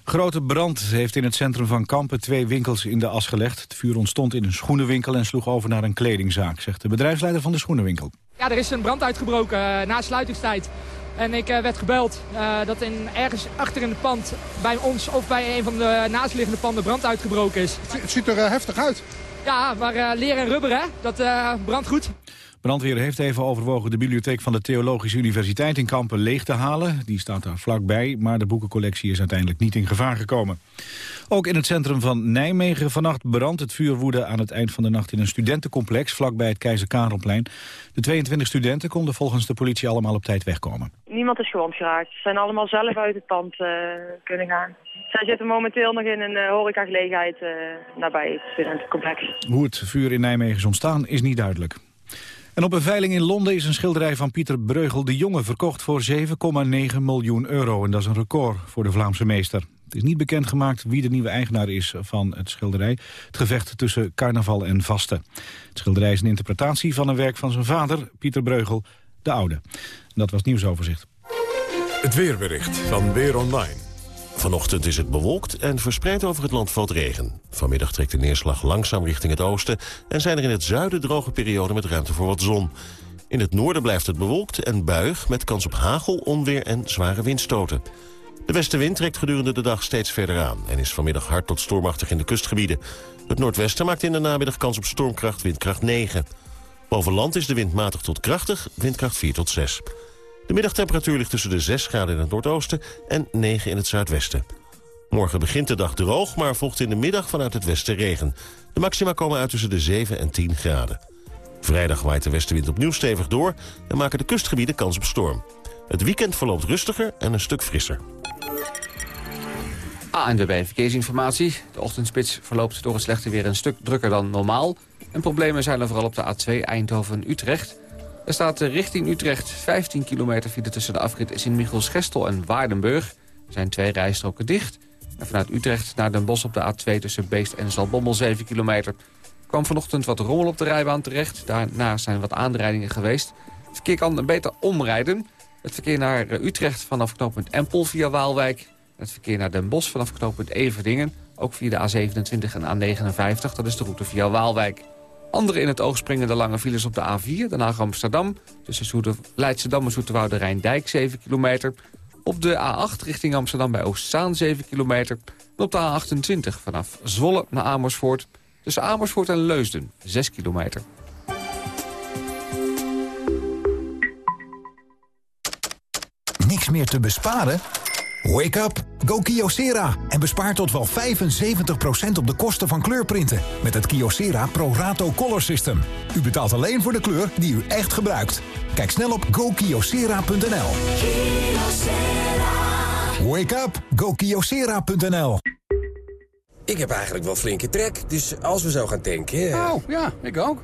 Grote brand heeft in het centrum van Kampen twee winkels in de as gelegd. Het vuur ontstond in een schoenenwinkel en sloeg over naar een kledingzaak, zegt de bedrijfsleider van de schoenenwinkel. Ja, er is een brand uitgebroken uh, na sluitingstijd. En ik uh, werd gebeld uh, dat in, ergens achter in het pand bij ons of bij een van de naastliggende panden brand uitgebroken is. Het ziet er heftig uit. Ja, maar leer en rubber, hè? dat brandt goed. Brandweer heeft even overwogen de bibliotheek van de Theologische Universiteit in Kampen leeg te halen. Die staat daar vlakbij, maar de boekencollectie is uiteindelijk niet in gevaar gekomen. Ook in het centrum van Nijmegen vannacht brandt het vuur aan het eind van de nacht in een studentencomplex vlakbij het Keizer Karelplein. De 22 studenten konden volgens de politie allemaal op tijd wegkomen. Niemand is gewond geraakt. Ze zijn allemaal zelf uit het pand uh, kunnen gaan. Zij zitten momenteel nog in een uh, horecagelegenheid uh, nabij het studentencomplex. Hoe het vuur in Nijmegen is ontstaan is niet duidelijk. En op een veiling in Londen is een schilderij van Pieter Breugel de Jonge verkocht voor 7,9 miljoen euro. En dat is een record voor de Vlaamse meester. Het is niet bekendgemaakt wie de nieuwe eigenaar is van het schilderij. Het gevecht tussen carnaval en vasten. Het schilderij is een interpretatie van een werk van zijn vader, Pieter Breugel, de Oude. Dat was nieuwsoverzicht. Het weerbericht van Weer Online. Vanochtend is het bewolkt en verspreid over het land valt regen. Vanmiddag trekt de neerslag langzaam richting het oosten... en zijn er in het zuiden droge perioden met ruimte voor wat zon. In het noorden blijft het bewolkt en buig... met kans op hagel, onweer en zware windstoten. De westenwind trekt gedurende de dag steeds verder aan... en is vanmiddag hard tot stormachtig in de kustgebieden. Het noordwesten maakt in de namiddag kans op stormkracht windkracht 9. Boven land is de wind matig tot krachtig, windkracht 4 tot 6. De middagtemperatuur ligt tussen de 6 graden in het noordoosten en 9 in het zuidwesten. Morgen begint de dag droog, maar volgt in de middag vanuit het westen regen. De maxima komen uit tussen de 7 en 10 graden. Vrijdag waait de westenwind opnieuw stevig door... en maken de kustgebieden kans op storm. Het weekend verloopt rustiger en een stuk frisser. ANWB Verkeersinformatie. De ochtendspits verloopt door het slechte weer een stuk drukker dan normaal. En problemen zijn er vooral op de A2 Eindhoven-Utrecht. Er staat richting Utrecht 15 kilometer file tussen de afrit Sint-Michiels-Gestel en Waardenburg. Er zijn twee rijstroken dicht. En vanuit Utrecht naar Den Bosch op de A2 tussen Beest en Zalbommel 7 kilometer. Er kwam vanochtend wat rommel op de rijbaan terecht. Daarna zijn wat aanrijdingen geweest. Het verkeer kan beter omrijden. Het verkeer naar Utrecht vanaf knooppunt Empel via Waalwijk. Het verkeer naar Den Bosch vanaf knooppunt Everdingen. Ook via de A27 en A59. Dat is de route via Waalwijk. Andere in het oog springende lange files op de A4, Den Haag-Amsterdam. Tussen Leidschendam en Zoeterwoude Rijndijk 7 kilometer. Op de A8 richting Amsterdam bij Oostzaan 7 kilometer. En op de A28 vanaf Zwolle naar Amersfoort. Tussen Amersfoort en Leusden 6 kilometer. Niks meer te besparen? Wake up! Go Kyocera en bespaar tot wel 75% op de kosten van kleurprinten met het Kyocera Pro Rato Color System. U betaalt alleen voor de kleur die u echt gebruikt. Kijk snel op gokyocera.nl. Wake up! GoKiosera.nl Ik heb eigenlijk wel flinke trek, dus als we zo gaan tanken... Oh, ja, ik ook.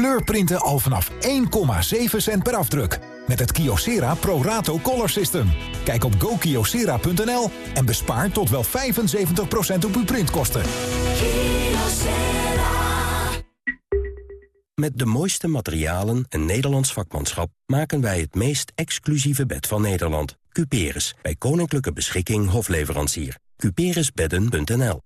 Kleurprinten al vanaf 1,7 cent per afdruk. Met het Kyocera Pro Rato Color System. Kijk op gokyocera.nl en bespaar tot wel 75% op uw printkosten. Met de mooiste materialen en Nederlands vakmanschap... maken wij het meest exclusieve bed van Nederland. Cuperus, bij Koninklijke Beschikking Hofleverancier. Cuperusbedden.nl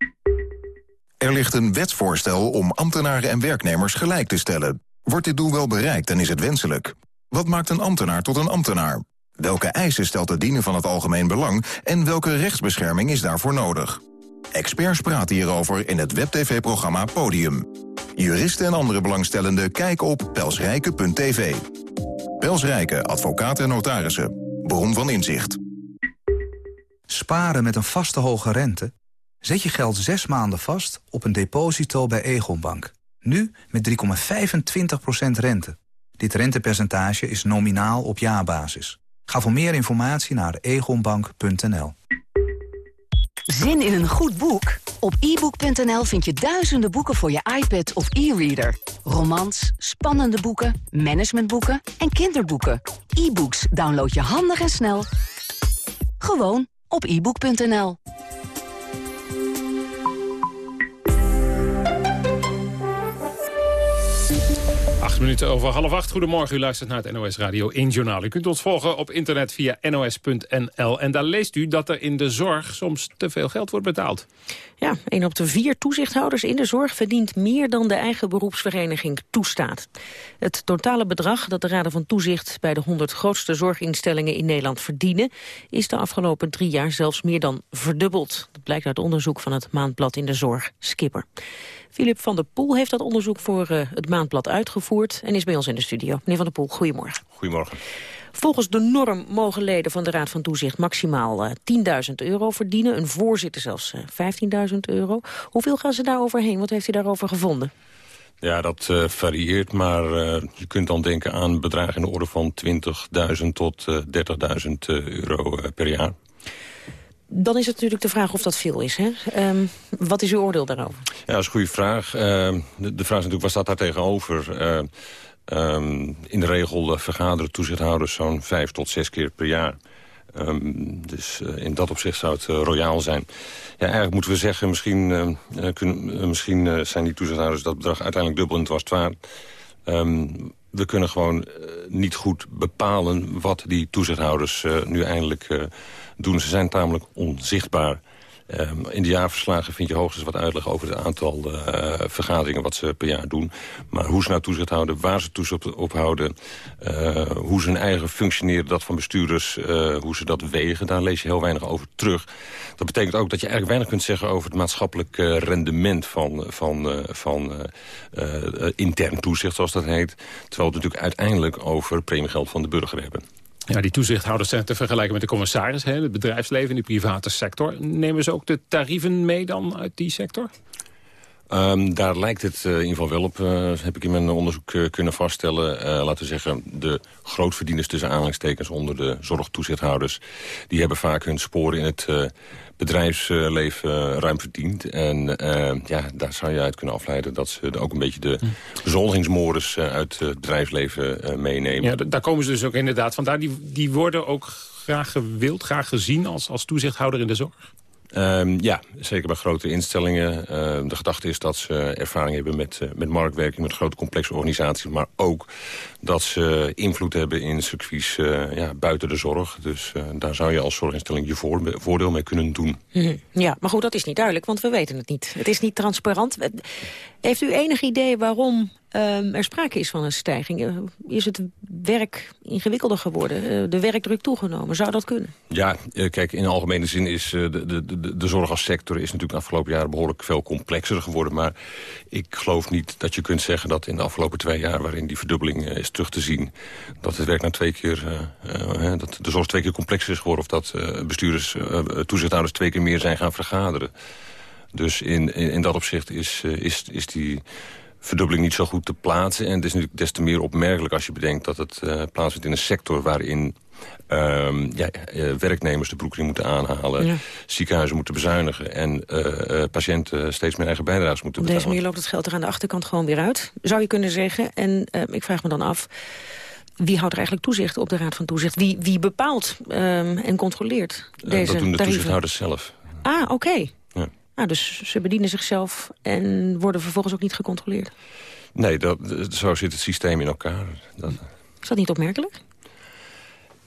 er ligt een wetsvoorstel om ambtenaren en werknemers gelijk te stellen. Wordt dit doel wel bereikt en is het wenselijk? Wat maakt een ambtenaar tot een ambtenaar? Welke eisen stelt het dienen van het algemeen belang... en welke rechtsbescherming is daarvoor nodig? Experts praten hierover in het WebTV-programma Podium. Juristen en andere belangstellenden kijken op pelsrijke.tv. Pelsrijke, advocaten en notarissen. Bron van inzicht. Sparen met een vaste hoge rente? Zet je geld zes maanden vast op een deposito bij Egonbank. Nu met 3,25% rente. Dit rentepercentage is nominaal op jaarbasis. Ga voor meer informatie naar egonbank.nl. Zin in een goed boek? Op ebook.nl vind je duizenden boeken voor je iPad of e-reader. Romans, spannende boeken, managementboeken en kinderboeken. E-books download je handig en snel. Gewoon op ebook.nl. minuten over half acht. Goedemorgen, u luistert naar het NOS Radio 1 Journaal. U kunt ons volgen op internet via nos.nl. En daar leest u dat er in de zorg soms te veel geld wordt betaald. Ja, een op de vier toezichthouders in de zorg verdient meer dan de eigen beroepsvereniging toestaat. Het totale bedrag dat de Raden van Toezicht bij de 100 grootste zorginstellingen in Nederland verdienen, is de afgelopen drie jaar zelfs meer dan verdubbeld. Dat blijkt uit onderzoek van het Maandblad in de Zorg, Skipper. Filip van der Poel heeft dat onderzoek voor uh, het Maandblad uitgevoerd en is bij ons in de studio. Meneer van der Poel, goedemorgen. Goedemorgen. Volgens de norm mogen leden van de Raad van Toezicht maximaal uh, 10.000 euro verdienen. Een voorzitter zelfs uh, 15.000 euro. Hoeveel gaan ze daar overheen? Wat heeft u daarover gevonden? Ja, dat uh, varieert, maar uh, je kunt dan denken aan bedragen in de orde van 20.000 tot uh, 30.000 euro per jaar. Dan is het natuurlijk de vraag of dat veel is. Hè? Um, wat is uw oordeel daarover? Ja, dat is een goede vraag. de, de, vraag is natuurlijk, wat staat daar tegenover? Um, in de regel vergaderen toezichthouders zo'n vijf tot zes keer per jaar. Dus uh, in dat opzicht zou het uh, royaal zijn. Ja, eigenlijk moeten we zeggen, misschien, kunnen, misschien zijn die toezichthouders dat bedrag uiteindelijk dubbel in het was. Um, we kunnen gewoon niet goed bepalen wat die toezichthouders nu eindelijk doen. Ze zijn tamelijk onzichtbaar. Um, in de jaarverslagen vind je hoogstens wat uitleg over het aantal uh, vergaderingen wat ze per jaar doen. Maar hoe ze nou toezicht houden, waar ze toezicht op, houden, uh, hoe ze hun eigen functioneren, dat van bestuurders, uh, hoe ze dat wegen, daar lees je heel weinig over terug. Dat betekent ook dat je eigenlijk weinig kunt zeggen over het maatschappelijk rendement van, van, van intern toezicht, zoals dat heet. Terwijl we het natuurlijk uiteindelijk over premiegeld van de burger hebben. Ja, die toezichthouders zijn te vergelijken met de commissaris. Hè, het bedrijfsleven in de private sector. Nemen ze ook de tarieven mee dan uit die sector? Um, daar lijkt het uh, in ieder geval wel op, uh, heb ik in mijn onderzoek uh, kunnen vaststellen. laten we zeggen, de grootverdieners tussen aanhalingstekens onder de zorgtoezichthouders... die hebben vaak hun sporen in het bedrijfsleven ruim verdiend. En ja, daar zou je uit kunnen afleiden dat ze ook een beetje de hm. bezoldigingsmores uit het bedrijfsleven meenemen. Ja, daar komen ze dus ook inderdaad vandaar. Die, die worden ook graag gewild, graag gezien als, als toezichthouder in de zorg? Um, ja, zeker bij grote instellingen. Uh, de gedachte is dat ze ervaring hebben met, uh, met marktwerking, met grote complexe organisaties. Maar ook dat ze invloed hebben in circuits uh, ja, buiten de zorg. Dus daar zou je als zorginstelling je voor, voordeel mee kunnen doen. Mm, ja, maar goed, dat is niet duidelijk, want we weten het niet. Het is niet transparant. Heeft u enig idee waarom um, er sprake is van een stijging? Is het werk ingewikkelder geworden? De werkdruk toegenomen? Zou dat kunnen? Ja, kijk, in algemene zin is de, de, de, de zorg als sector... is natuurlijk de afgelopen jaren behoorlijk veel complexer geworden. Maar ik geloof niet dat je kunt zeggen dat in de afgelopen twee jaar... waarin die verdubbeling is terug te zien... dat het werk nou twee keer... dat de zorg twee keer complexer is geworden... of dat bestuurders, toezichthouders twee keer meer zijn gaan vergaderen. Dus in, in, dat opzicht is, is, is die verdubbeling niet zo goed te plaatsen. En het is natuurlijk des te meer opmerkelijk als je bedenkt dat het uh, plaatsvindt in een sector waarin um, ja, uh, werknemers de broekriem moeten aanhalen, ja. ziekenhuizen moeten bezuinigen en uh, patiënten steeds meer eigen bijdrage moeten betalen. Op deze manier loopt het geld er aan de achterkant gewoon weer uit, zou je kunnen zeggen. En ik vraag me dan af, wie houdt er eigenlijk toezicht op de Raad van Toezicht? Wie, wie bepaalt um, en controleert deze Dat doen de tarieven? toezichthouders zelf. Ah, oké. Okay. Nou, dus ze bedienen zichzelf en worden vervolgens ook niet gecontroleerd. Nee, dat, zo zit het systeem in elkaar. Dat... Is dat niet opmerkelijk?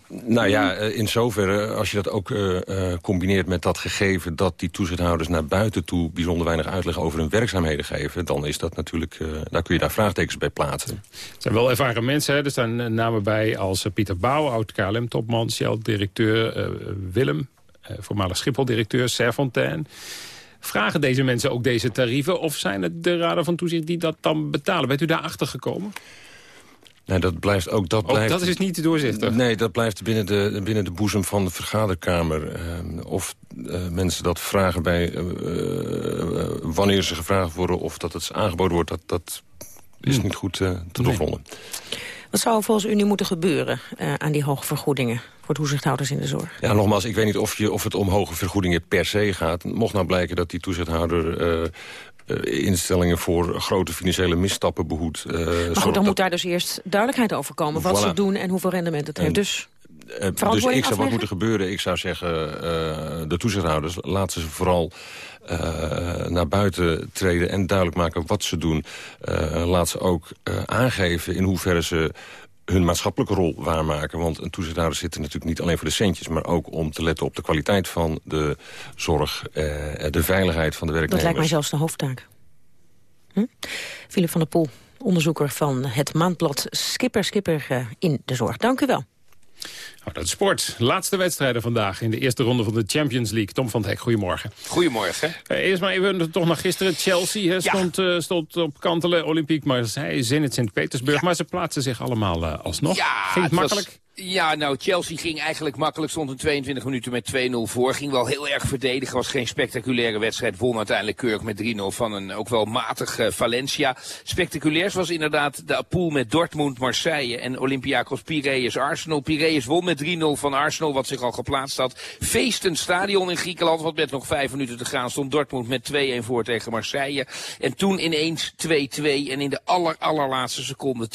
Nou ja, in zoverre, als je dat ook uh, uh, combineert met dat gegeven... dat die toezichthouders naar buiten toe bijzonder weinig uitleg over hun werkzaamheden geven... dan is dat natuurlijk, uh, daar kun je daar vraagtekens bij plaatsen. Het zijn wel ervaren mensen, hè? er staan namen bij als Pieter Bouw, oud-KLM-topman... Shell-directeur Willem, voormalig Schiphol-directeur, Serfontaine... Vragen deze mensen ook deze tarieven? Of zijn het de raden van toezicht die dat dan betalen? Bent u daar achter gekomen? Nee, dat blijft ook... Dat, ook blijft, dat is niet doorzichtig? Nee, dat blijft binnen de, binnen de boezem van de vergaderkamer. Uh, of uh, mensen dat vragen bij... Uh, wanneer ze gevraagd worden of dat het aangeboden wordt... dat, dat is hmm. niet goed te doorgronden. Nee. Wat zou volgens u nu moeten gebeuren aan die hoge vergoedingen? voor toezichthouders in de zorg. Ja, nogmaals, ik weet niet of, je, of het om hoge vergoedingen per se gaat. Mocht nou blijken dat die toezichthouder... Uh, instellingen voor grote financiële misstappen behoedt. Uh, maar goed, dan moet daar dus eerst duidelijkheid over komen. Wat voilà. ze doen en hoeveel rendement het heeft. Dus dus ik zou wat moeten gebeuren. Ik zou zeggen, uh, de toezichthouders laten ze vooral uh, naar buiten treden en duidelijk maken wat ze doen. Uh, laat ze ook aangeven in hoeverre ze hun maatschappelijke rol waarmaken. Want een toezichthouder zit er natuurlijk niet alleen voor de centjes... maar ook om te letten op de kwaliteit van de zorg... de veiligheid van de werknemers. Dat lijkt mij zelfs de hoofdtaak. Hm? Philip van der Poel, onderzoeker van het maandblad Skipper Skipper in de zorg. Dank u wel. Oh, dat is sport. Laatste wedstrijden vandaag in de eerste ronde van de Champions League. Tom van Hek, goedemorgen. Goedemorgen. Uh, eerst maar even toch naar gisteren. Chelsea stond, uh, stond op kantelen. Olympique Marseille, Zenit Sint-Petersburg. Maar ze plaatsen zich allemaal uh, alsnog. Ja, Ging het makkelijk? Ja, nou, Chelsea ging eigenlijk makkelijk. Stond in 22 minuten met 2-0 voor. Ging wel heel erg verdedigen. Was geen spectaculaire wedstrijd. Won uiteindelijk keurig met 3-0 van een ook wel matig uh, Valencia. Spectaculairs was inderdaad de pool met Dortmund, Marseille en Olympiakos Piraeus Arsenal. Piraeus won met 3-0 van Arsenal, wat zich al geplaatst had. Feestend stadion in Griekenland, wat met nog vijf minuten te gaan stond Dortmund met 2-1 voor tegen Marseille. En toen ineens 2-2 en in de aller, allerlaatste seconde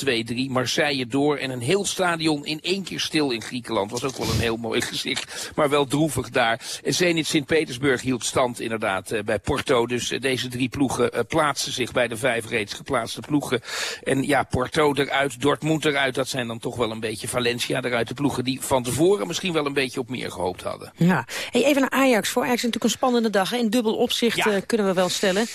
2-3. Marseille door en een heel stadion in één keer stil in Griekenland. Was ook wel een heel mooi *laughs* gezicht, maar wel droevig daar. En Zenit Sint-Petersburg hield stand inderdaad uh, bij Porto. Dus uh, deze drie ploegen uh, plaatsen zich bij de vijf reeds geplaatste ploegen. En ja, Porto eruit, Dortmund eruit. Dat zijn dan toch wel een beetje Valencia eruit. De ploegen die van tevoren misschien wel een beetje op meer gehoopt hadden. Ja, hey, even naar Ajax. Voor Ajax is natuurlijk een spannende dag. In dubbel opzicht ja. kunnen we wel stellen.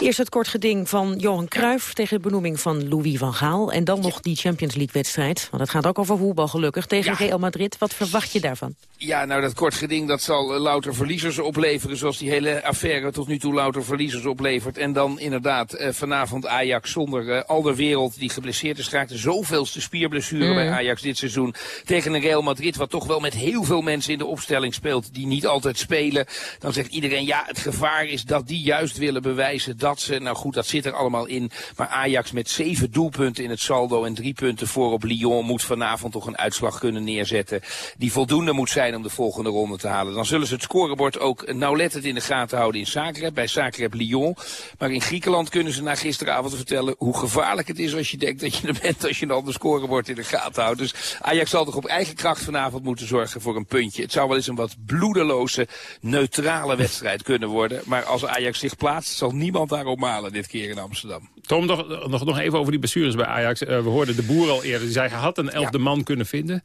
Eerst het kort geding van Johan Cruijff tegen de benoeming van Louis van Gaal. En dan nog die Champions League-wedstrijd. Want het gaat ook over voetbal gelukkig tegen ja. Real Madrid. Wat verwacht je daarvan? Ja, nou dat kort geding dat zal uh, louter verliezers opleveren. Zoals die hele affaire tot nu toe louter verliezers oplevert. En dan inderdaad uh, vanavond Ajax zonder uh, al de wereld die geblesseerd is geraakt. De zoveelste spierblessure mm. bij Ajax dit seizoen. Tegen een Real Madrid wat toch wel met heel veel mensen in de opstelling speelt. Die niet altijd spelen. Dan zegt iedereen ja het gevaar is dat die juist willen bewijzen dat nou goed dat zit er allemaal in. Maar Ajax met zeven doelpunten in het saldo en drie punten voor op Lyon moet vanavond toch een uitslag kunnen neerzetten. Die voldoende moet zijn om de volgende ronde te halen. Dan zullen ze het scorebord ook nauwlettend in de gaten houden in Zagreb, bij Zagreb Lyon. Maar in Griekenland kunnen ze na gisteravond vertellen hoe gevaarlijk het is als je denkt dat je er bent als je dan de scorebord in de gaten houdt. Dus Ajax zal toch op eigen kracht vanavond moeten zorgen voor een puntje. Het zou wel eens een wat bloedeloze, neutrale wedstrijd kunnen worden. Maar als Ajax zich plaatst, zal niemand daarop malen dit keer in Amsterdam. Tom, nog, nog, nog even over die blessures bij Ajax. Uh, we hoorden de boer al eerder, die zei hij had een elfde ja. man kunnen vinden.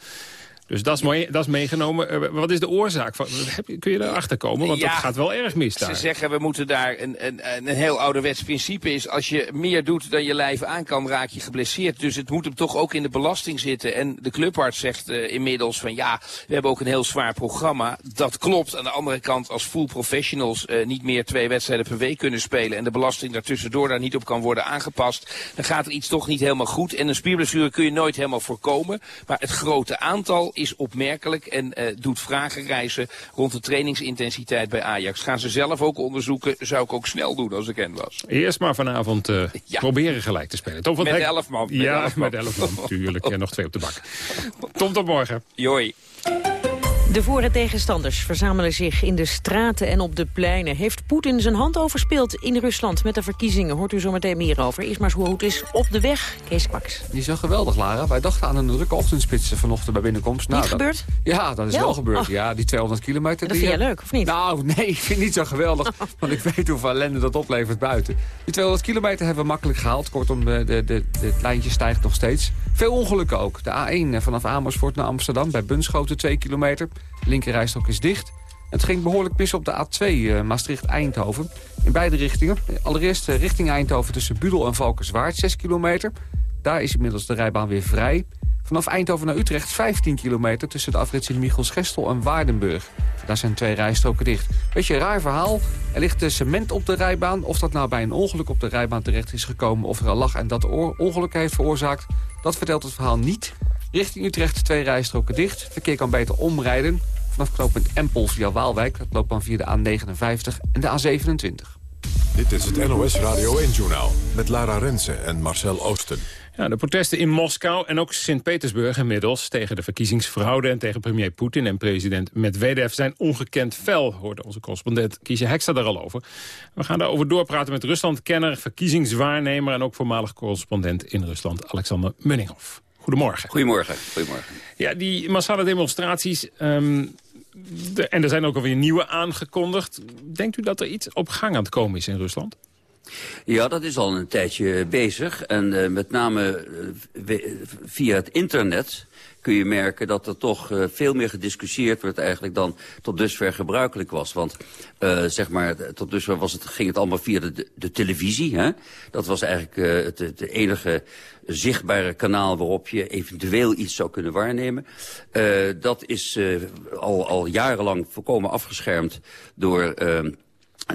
Dus dat is, mooi, dat is meegenomen. Uh, wat is de oorzaak? Van, kun je erachter komen? Want ja, dat gaat wel erg mis daar. Ze zeggen we moeten daar een, een, een heel ouderwets principe is. Als je meer doet dan je lijf aan kan, raak je geblesseerd. Dus het moet hem toch ook in de belasting zitten. En de clubarts zegt uh, inmiddels van ja, we hebben ook een heel zwaar programma. Dat klopt. Aan de andere kant, als full professionals uh, niet meer twee wedstrijden per week kunnen spelen. En de belasting daartussendoor daar niet op kan worden aangepast. Dan gaat er iets toch niet helemaal goed. En een spierblessure kun je nooit helemaal voorkomen. Maar het grote aantal is opmerkelijk en uh, doet vragen reizen rond de trainingsintensiteit bij Ajax. Gaan ze zelf ook onderzoeken, zou ik ook snel doen als ik hen was. Eerst maar vanavond uh, *laughs* ja. proberen gelijk te spelen. Tom van met elf man. Met ja, elf man. met elf man, *laughs* natuurlijk. en nog twee op de bak. *laughs* Tom, tot morgen. Joi. De voor- en tegenstanders verzamelen zich in de straten en op de pleinen. Heeft Poetin zijn hand overspeeld in Rusland met de verkiezingen? Hoort u zo meteen meer over. Eerst maar eens hoe het is op de weg. Kees Kwaks. Die is wel geweldig, Lara. Wij dachten aan een drukke ochtendspits vanochtend bij binnenkomst. Nou, niet dat, gebeurd? Ja, dat is ja. wel gebeurd. Oh. Ja, die 200 kilometer. Dat vind jij leuk, of niet? Nou, nee, ik vind het niet zo geweldig. *laughs* want ik weet hoeveel ellende dat oplevert buiten. Die 200 kilometer hebben we makkelijk gehaald. Kortom, de, de, de, het lijntje stijgt nog steeds. Veel ongelukken ook. De A1 vanaf Amersfoort naar Amsterdam bij Bunschoten 2 kilometer. Linkerrijstok is dicht. Het ging behoorlijk mis op de A2 uh, Maastricht-Eindhoven. In beide richtingen. Allereerst uh, richting Eindhoven tussen Budel en Valkenswaard 6 kilometer. Daar is inmiddels de rijbaan weer vrij. Vanaf Eindhoven naar Utrecht 15 kilometer tussen de afritsen Michels-Gestel en Waardenburg. Daar zijn twee rijstroken dicht. Beetje een raar verhaal. Er ligt cement op de rijbaan. Of dat nou bij een ongeluk op de rijbaan terecht is gekomen... of er al lag en dat ongeluk heeft veroorzaakt... dat vertelt het verhaal niet. Richting Utrecht twee rijstroken dicht. Verkeer kan beter omrijden. Vanaf knooppunt Empel via Waalwijk. Dat loopt dan via de A59 en de A27. Dit is het NOS Radio 1-journaal met Lara Rensen en Marcel Oosten. Ja, de protesten in Moskou en ook Sint-Petersburg inmiddels... tegen de verkiezingsfraude en tegen premier Poetin en president Medvedev... zijn ongekend fel, hoorde onze correspondent Kiesje Hekster daar al over. We gaan daarover doorpraten met Rusland-kenner, verkiezingswaarnemer... en ook voormalig correspondent in Rusland, Alexander Munninghoff. Goedemorgen. Goedemorgen. Goedemorgen. Ja, die massale demonstraties... ehm, de- en er zijn ook alweer nieuwe aangekondigd. Denkt u dat er iets op gang aan het komen is in Rusland? Ja, dat is al een tijdje bezig. En eh, met name eh, via het internet kun je merken dat er toch eh, veel meer gediscussieerd wordt eigenlijk dan tot dusver gebruikelijk was. Want eh, zeg maar, tot dusver was het, ging het allemaal via de, de televisie. Hè? Dat was eigenlijk eh, het, enige zichtbare kanaal waarop je eventueel iets zou kunnen waarnemen. Dat is al, al jarenlang volkomen afgeschermd door...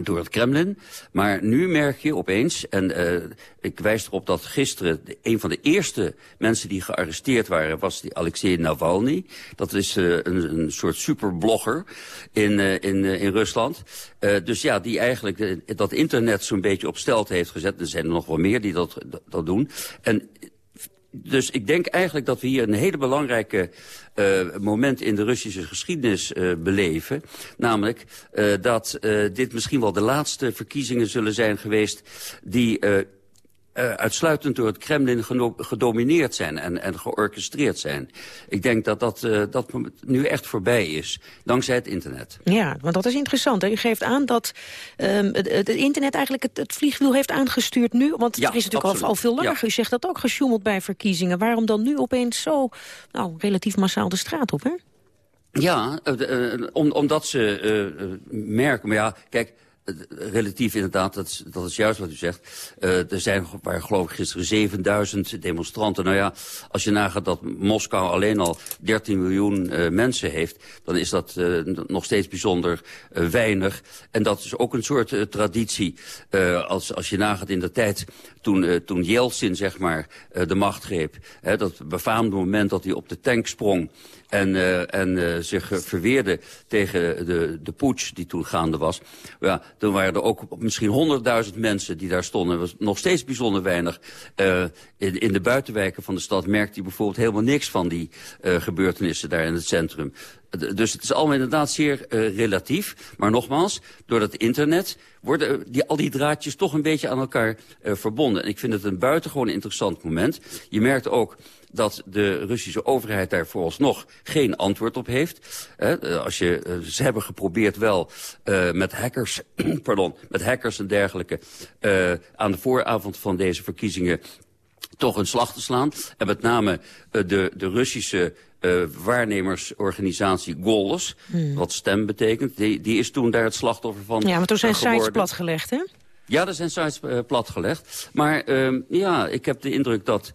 door het Kremlin. Maar nu merk je opeens, en eh, ik wijs erop dat gisteren... een van de eerste mensen die gearresteerd waren... was die Alexei Navalny. Dat is eh, een, een soort superblogger in, eh, in, in Rusland. Dus ja, die eigenlijk dat internet zo'n beetje op stelte heeft gezet. Er zijn er nog wel meer die dat, dat, dat doen. En dus ik denk eigenlijk dat we hier een hele belangrijke eh, moment in de Russische geschiedenis eh, beleven. Namelijk eh, dat dit misschien wel de laatste verkiezingen zullen zijn geweest... die eh, uitsluitend door het Kremlin gedomineerd zijn en, en georchestreerd zijn. Ik denk dat dat, eh, dat nu echt voorbij is, dankzij het internet. Ja, want dat is interessant. Hè? U geeft aan dat ehm, het, het internet eigenlijk het, het vliegwiel heeft aangestuurd nu. Want Ja, er is natuurlijk al, al veel langer. Ja. U zegt dat ook gesjoemeld bij verkiezingen. Waarom dan nu opeens zo nou, relatief massaal de straat op, hè? Ja, eh, omdat ze merken, maar ja, kijk, relatief inderdaad, dat is, dat is juist wat u zegt. Eh, er zijn, waren geloof ik gisteren 7000 demonstranten. Nou ja, als je nagaat dat Moskou alleen al 13 miljoen eh, mensen heeft... dan is dat eh, nog steeds bijzonder eh, weinig. En dat is ook een soort eh, traditie. Eh, als, als je nagaat in de tijd toen, eh, toen Yeltsin zeg maar, eh, de macht greep. Hè, dat befaamde moment dat hij op de tank sprong... En, eh, en eh, zich eh, verweerde tegen de, de putsch die toen gaande was. Ja, toen waren er ook misschien honderdduizend mensen die daar stonden. Was nog steeds bijzonder weinig. Eh, in, in de buitenwijken van de stad merkte hij bijvoorbeeld helemaal niks van die gebeurtenissen daar in het centrum. Dus het is allemaal inderdaad zeer eh, relatief. Maar nogmaals, door dat internet worden eh, die, al die draadjes toch een beetje aan elkaar eh, verbonden. En ik vind het een buitengewoon interessant moment. Je merkt ook dat de Russische overheid daar vooralsnog geen antwoord op heeft. Als je, ze hebben geprobeerd wel met hackers, *clears throat* pardon, met hackers en dergelijke... aan de vooravond van deze verkiezingen toch een slag te slaan. En met name de, de Russische eh, waarnemersorganisatie Golos, Hmm. wat stem betekent, die, die is toen daar het slachtoffer van Ja, maar toen zijn eh, sites platgelegd, hè? Ja, er zijn sites eh, platgelegd. Maar ehm, ja, ik heb de indruk dat...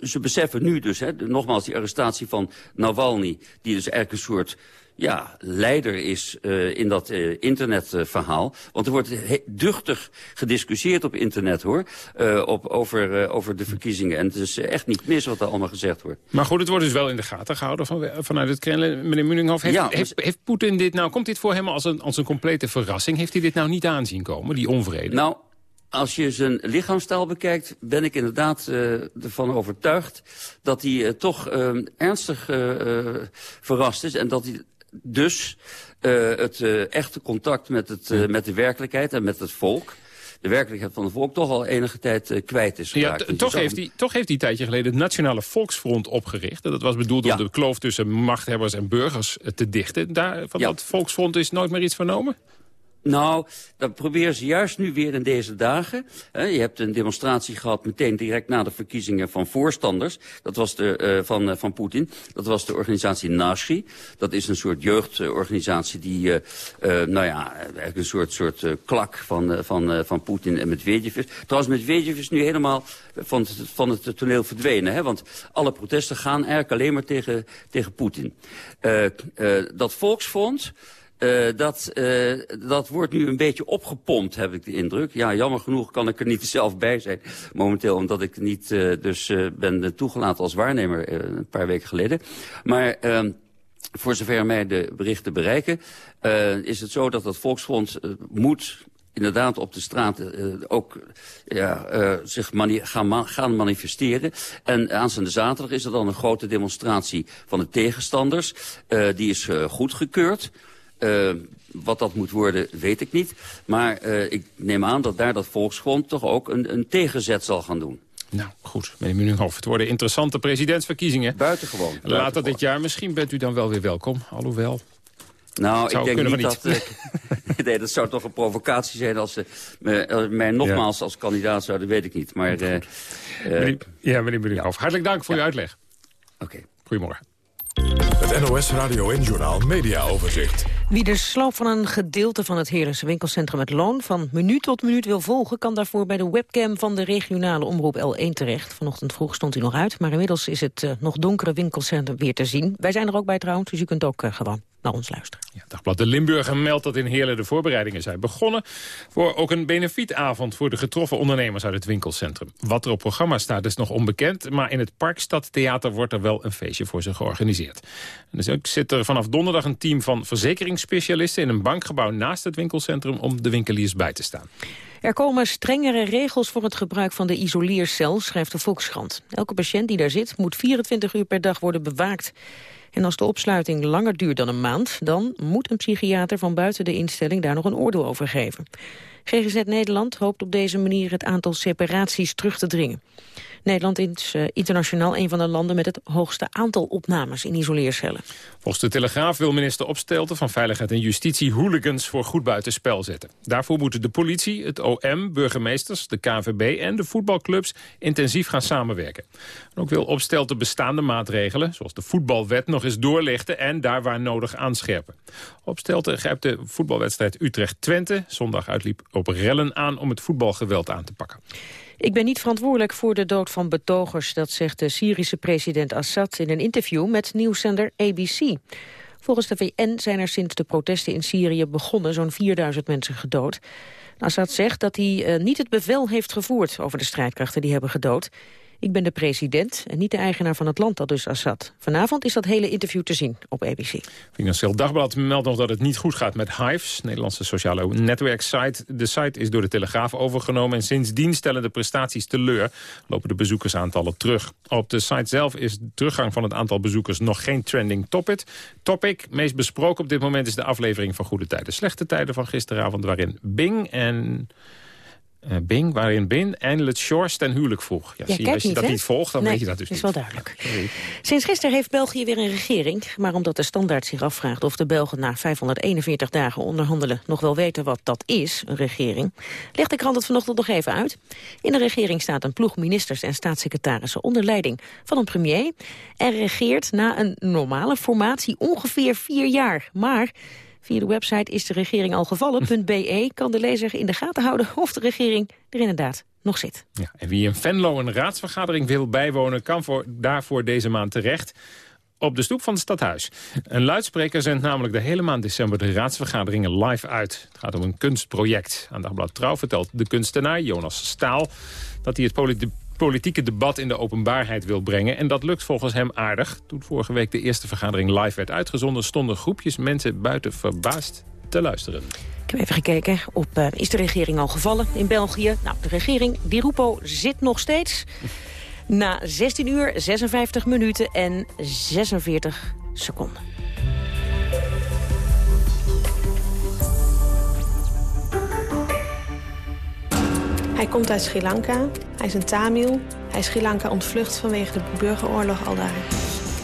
ze, beseffen nu dus, hè, nogmaals, die arrestatie van Navalny... die dus eigenlijk een soort ja, leider is eh, in dat eh, internetverhaal. Want er wordt duchtig gediscussieerd op internet, hoor. eh, op, over, over de verkiezingen. En het is echt niet mis wat er allemaal gezegd wordt. Maar goed, het wordt dus wel in de gaten gehouden van, vanuit het Kremlin. Meneer Munninghoff, heeft, Ja, heeft, heeft Poetin dit nou... Komt dit voor hem als een, als een complete verrassing? Heeft hij dit nou niet aanzien komen, die onvrede? Nou, als je zijn lichaamstaal bekijkt, ben ik inderdaad ervan overtuigd dat hij toch eh, ernstig verrast is. En dat hij dus eh, het eh, echte contact met, het, eh, met de werkelijkheid en met het volk... de werkelijkheid van het volk toch al enige tijd kwijt is Ja, geraakt. Want je toch, heeft hij, toch heeft hij een tijdje geleden het Nationale Volksfront opgericht. Dat was bedoeld om de kloof tussen machthebbers en burgers te dichten. Daar, van Ja. dat Volksfront is nooit meer iets vernomen? Nou, dat proberen ze juist nu weer in deze dagen. Je hebt een demonstratie gehad meteen direct na de verkiezingen van voorstanders. Dat was de, eh, van, eh, van Poetin. Dat was de organisatie Nashi. Dat is een soort jeugdorganisatie die, eh, nou ja, eigenlijk een soort, soort klak van, van, van Poetin en Medvedev is. Trouwens, Medvedev is nu helemaal van het, van het toneel verdwenen. Hè, want alle protesten gaan eigenlijk alleen maar tegen, tegen Poetin. Dat volksfront... Eh, dat, eh, dat wordt nu een beetje opgepompt, heb ik de indruk. Ja, jammer genoeg kan ik er niet *laughs* zelf bij zijn momenteel... omdat ik niet eh, dus ben toegelaten als waarnemer een paar weken geleden. Maar... ehm, voor zover mij de berichten bereiken, is het zo dat dat Volksfront moet inderdaad op de straat ook ja, zich gaan, gaan manifesteren. En aanstaande zaterdag is er dan een grote demonstratie van de tegenstanders. Die is goedgekeurd. Eh, wat dat moet worden, weet ik niet. Maar eh, ik neem aan dat daar dat Volksfront toch ook een, een tegenzet zal gaan doen. Nou, goed, meneer Muninghoff. Het worden interessante presidentsverkiezingen. Buitengewoon. Later dit jaar. Misschien bent u dan wel weer welkom. Alhoewel... Nou, Zou ik denk niet dat... ik- *laughs* nee, dat zou toch een provocatie zijn als ze eh, mij nogmaals als kandidaat zouden, weet ik niet. Maar... eh, eh, Meneer- ja, meneer Muninghoff. Hartelijk dank voor uw uitleg. Oké. Goedemorgen. Het NOS Radio en Journaal Media Overzicht. Wie de sloop van een gedeelte van het Heerlense winkelcentrum Het Loon van minuut tot minuut wil volgen, kan daarvoor bij de webcam van de regionale omroep L1 terecht. Vanochtend vroeg stond hij nog uit, maar inmiddels is het eh, nog donkere winkelcentrum weer te zien. Wij zijn er ook bij trouwens, dus u kunt ook eh, gewoon naar ons luisteren. Dagblad De Limburger meldt dat in Heerlen de voorbereidingen zijn begonnen... voor ook een benefietavond voor de getroffen ondernemers uit het winkelcentrum. Wat er op programma staat is nog onbekend... maar in het Parkstadtheater wordt er wel een feestje voor ze georganiseerd. En dus ook zit er vanaf donderdag een team van verzekeringsspecialisten... in een bankgebouw naast het winkelcentrum om de winkeliers bij te staan. Er komen strengere regels voor het gebruik van de isoleercel, schrijft de Volkskrant. Elke patiënt die daar zit moet 24 uur per dag worden bewaakt. En als de opsluiting langer duurt dan een maand... dan moet een psychiater van buiten de instelling daar nog een oordeel over geven. GGZ Nederland hoopt op deze manier het aantal separaties terug te dringen. Nederland is eh, internationaal een van de landen met het hoogste aantal opnames in isoleercellen. Volgens de Telegraaf wil minister Opstelten van Veiligheid en Justitie hooligans voor goed buitenspel zetten. Daarvoor moeten de politie, het OM, burgemeesters, de KVB en de voetbalclubs intensief gaan samenwerken. En ook wil Opstelten bestaande maatregelen, zoals de voetbalwet, nog eens doorlichten en daar waar nodig aanscherpen. Opstelten grijpt de voetbalwedstrijd Utrecht-Twente zondag uitliep op rellen aan om het voetbalgeweld aan te pakken. Ik ben niet verantwoordelijk voor de dood van betogers, dat zegt de Syrische president Assad in een interview met nieuwszender ABC. Volgens de VN zijn er sinds de protesten in Syrië begonnen zo'n 4000 mensen gedood. Assad zegt dat hij eh, niet het bevel heeft gevoerd over de strijdkrachten die hebben gedood. Ik ben de president en niet de eigenaar van het land, al dus Assad. Vanavond is dat hele interview te zien op ABC. Financieel Dagblad meldt nog dat het niet goed gaat met Hives, Nederlandse sociale netwerksite. De site is door de Telegraaf overgenomen en sindsdien stellen de prestaties teleur. Lopen de bezoekersaantallen terug. Op de site zelf is de teruggang van het aantal bezoekers nog geen trending topic. Topic, meest besproken op dit moment is de aflevering van Goede Tijden. Slechte Tijden van gisteravond waarin Bing en... eh, Bing, waarin en Le Shores ten huwelijk vroeg. Ja, zie je, als je niet, dat niet volgt, dan Nee, weet je dat dus is niet. wel duidelijk. Sinds gisteren heeft België weer een regering. Maar omdat de standaard zich afvraagt of de Belgen na 541 dagen onderhandelen nog wel weten wat dat is, een regering, legt de krant het vanochtend nog even uit. In de regering staat een ploeg ministers en staatssecretarissen onder leiding van een premier. En regeert na een normale formatie ongeveer vier jaar. Maar via de website is de regering al gevallen.be *laughs* kan de lezer in de gaten houden of de regering er inderdaad nog zit. Ja, en wie in Venlo een raadsvergadering wil bijwonen... kan voor, daarvoor deze maand terecht op de stoep van het stadhuis. Een luidspreker zendt namelijk de hele maand december... de raadsvergaderingen live uit. Het gaat om een kunstproject. Aan Dagblad Trouw vertelt de kunstenaar Jonas Staal... dat hij het politieke debat in de openbaarheid wil brengen. En dat lukt volgens hem aardig. Toen vorige week de eerste vergadering live werd uitgezonden... stonden groepjes mensen buiten verbaasd te luisteren. Ik heb even gekeken op, eh, is de regering al gevallen in België? Nou, de regering, die Rupo, zit nog steeds. Na 16 uur, 56 minuten en 46 seconden. Hij komt uit Sri Lanka. Hij is een Tamil. Hij is Sri Lanka ontvlucht vanwege de burgeroorlog al daar.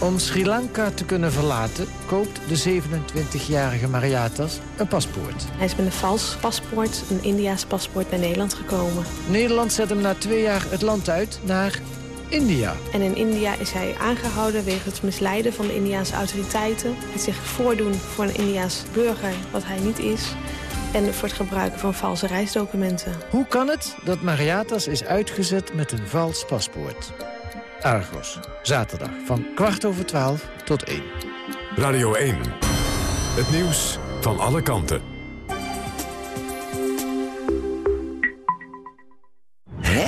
Om Sri Lanka te kunnen verlaten, koopt de 27-jarige Mariatas een paspoort. Hij is met een vals paspoort, een Indiaas paspoort, naar Nederland gekomen. Nederland zet hem na twee jaar het land uit naar India. En in India is hij aangehouden wegens het misleiden van de Indiaanse autoriteiten. Het zich voordoen voor een Indiaas burger, wat hij niet is. En voor het gebruiken van valse reisdocumenten. Hoe kan het dat Mariatas is uitgezet met een vals paspoort? Argos, zaterdag van kwart over twaalf tot één. Radio 1. Het nieuws van alle kanten.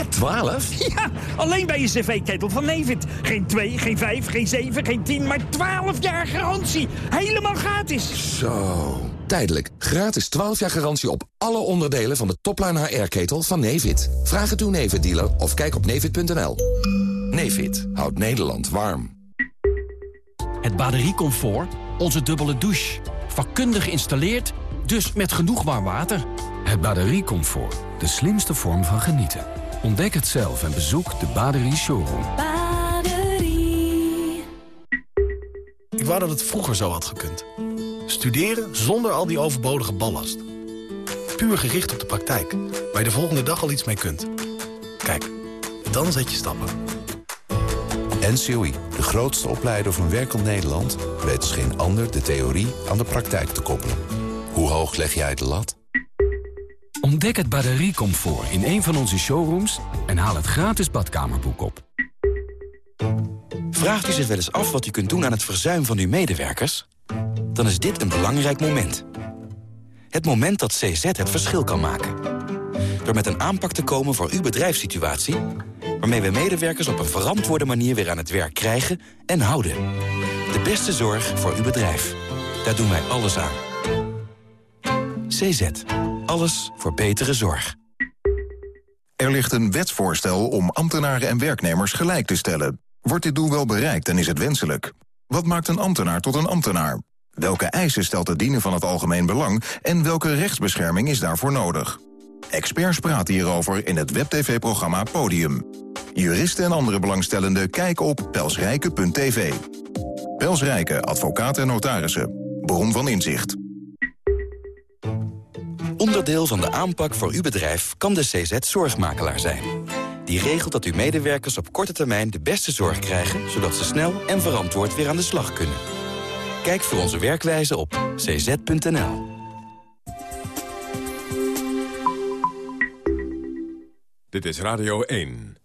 Hè, 12? *laughs* Ja, alleen bij je cv-ketel van Nevid. Geen 2, geen 5, geen 7, geen 10, maar 12 jaar garantie. Helemaal gratis. Zo. Tijdelijk. Gratis 12 jaar garantie op alle onderdelen van de topline HR-ketel van Nevid. Vraag het uw Nevid-dealer of kijk op nevid.nl. Nevid houdt Nederland warm. Het batteriecomfort, onze dubbele douche. Vakkundig geïnstalleerd, dus met genoeg warm water. Het batteriecomfort, de slimste vorm van genieten. Ontdek het zelf en bezoek de Baderie Showroom. Baderie. Ik wou dat het vroeger zo had gekund. Studeren zonder al die overbodige ballast. Puur gericht op de praktijk, waar je de volgende dag al iets mee kunt. Kijk, dan zet je stappen. NCOI, de grootste opleider van werkend Nederland... weet als geen ander de theorie aan de praktijk te koppelen. Hoe hoog leg jij de lat? Ontdek het batteriecomfort in een van onze showrooms... en haal het gratis badkamerboek op. Vraagt u zich wel eens af wat u kunt doen aan het verzuim van uw medewerkers? Dan is dit een belangrijk moment. Het moment dat CZ het verschil kan maken. Door met een aanpak te komen voor uw bedrijfssituatie... waarmee we medewerkers op een verantwoorde manier weer aan het werk krijgen en houden. De beste zorg voor uw bedrijf. Daar doen wij alles aan. CZ. Alles voor betere zorg. Er ligt een wetsvoorstel om ambtenaren en werknemers gelijk te stellen. Wordt dit doel wel bereikt en is het wenselijk? Wat maakt een ambtenaar tot een ambtenaar? Welke eisen stelt het dienen van het algemeen belang... en welke rechtsbescherming is daarvoor nodig? Experts praten hierover in het WebTV-programma Podium. Juristen en andere belangstellenden kijken op pelsrijke.tv. Pelsrijke, advocaten en notarissen. Bron van inzicht. Onderdeel van de aanpak voor uw bedrijf kan de CZ Zorgmakelaar zijn. Die regelt dat uw medewerkers op korte termijn de beste zorg krijgen... zodat ze snel en verantwoord weer aan de slag kunnen. Kijk voor onze werkwijze op cz.nl. Dit is Radio 1.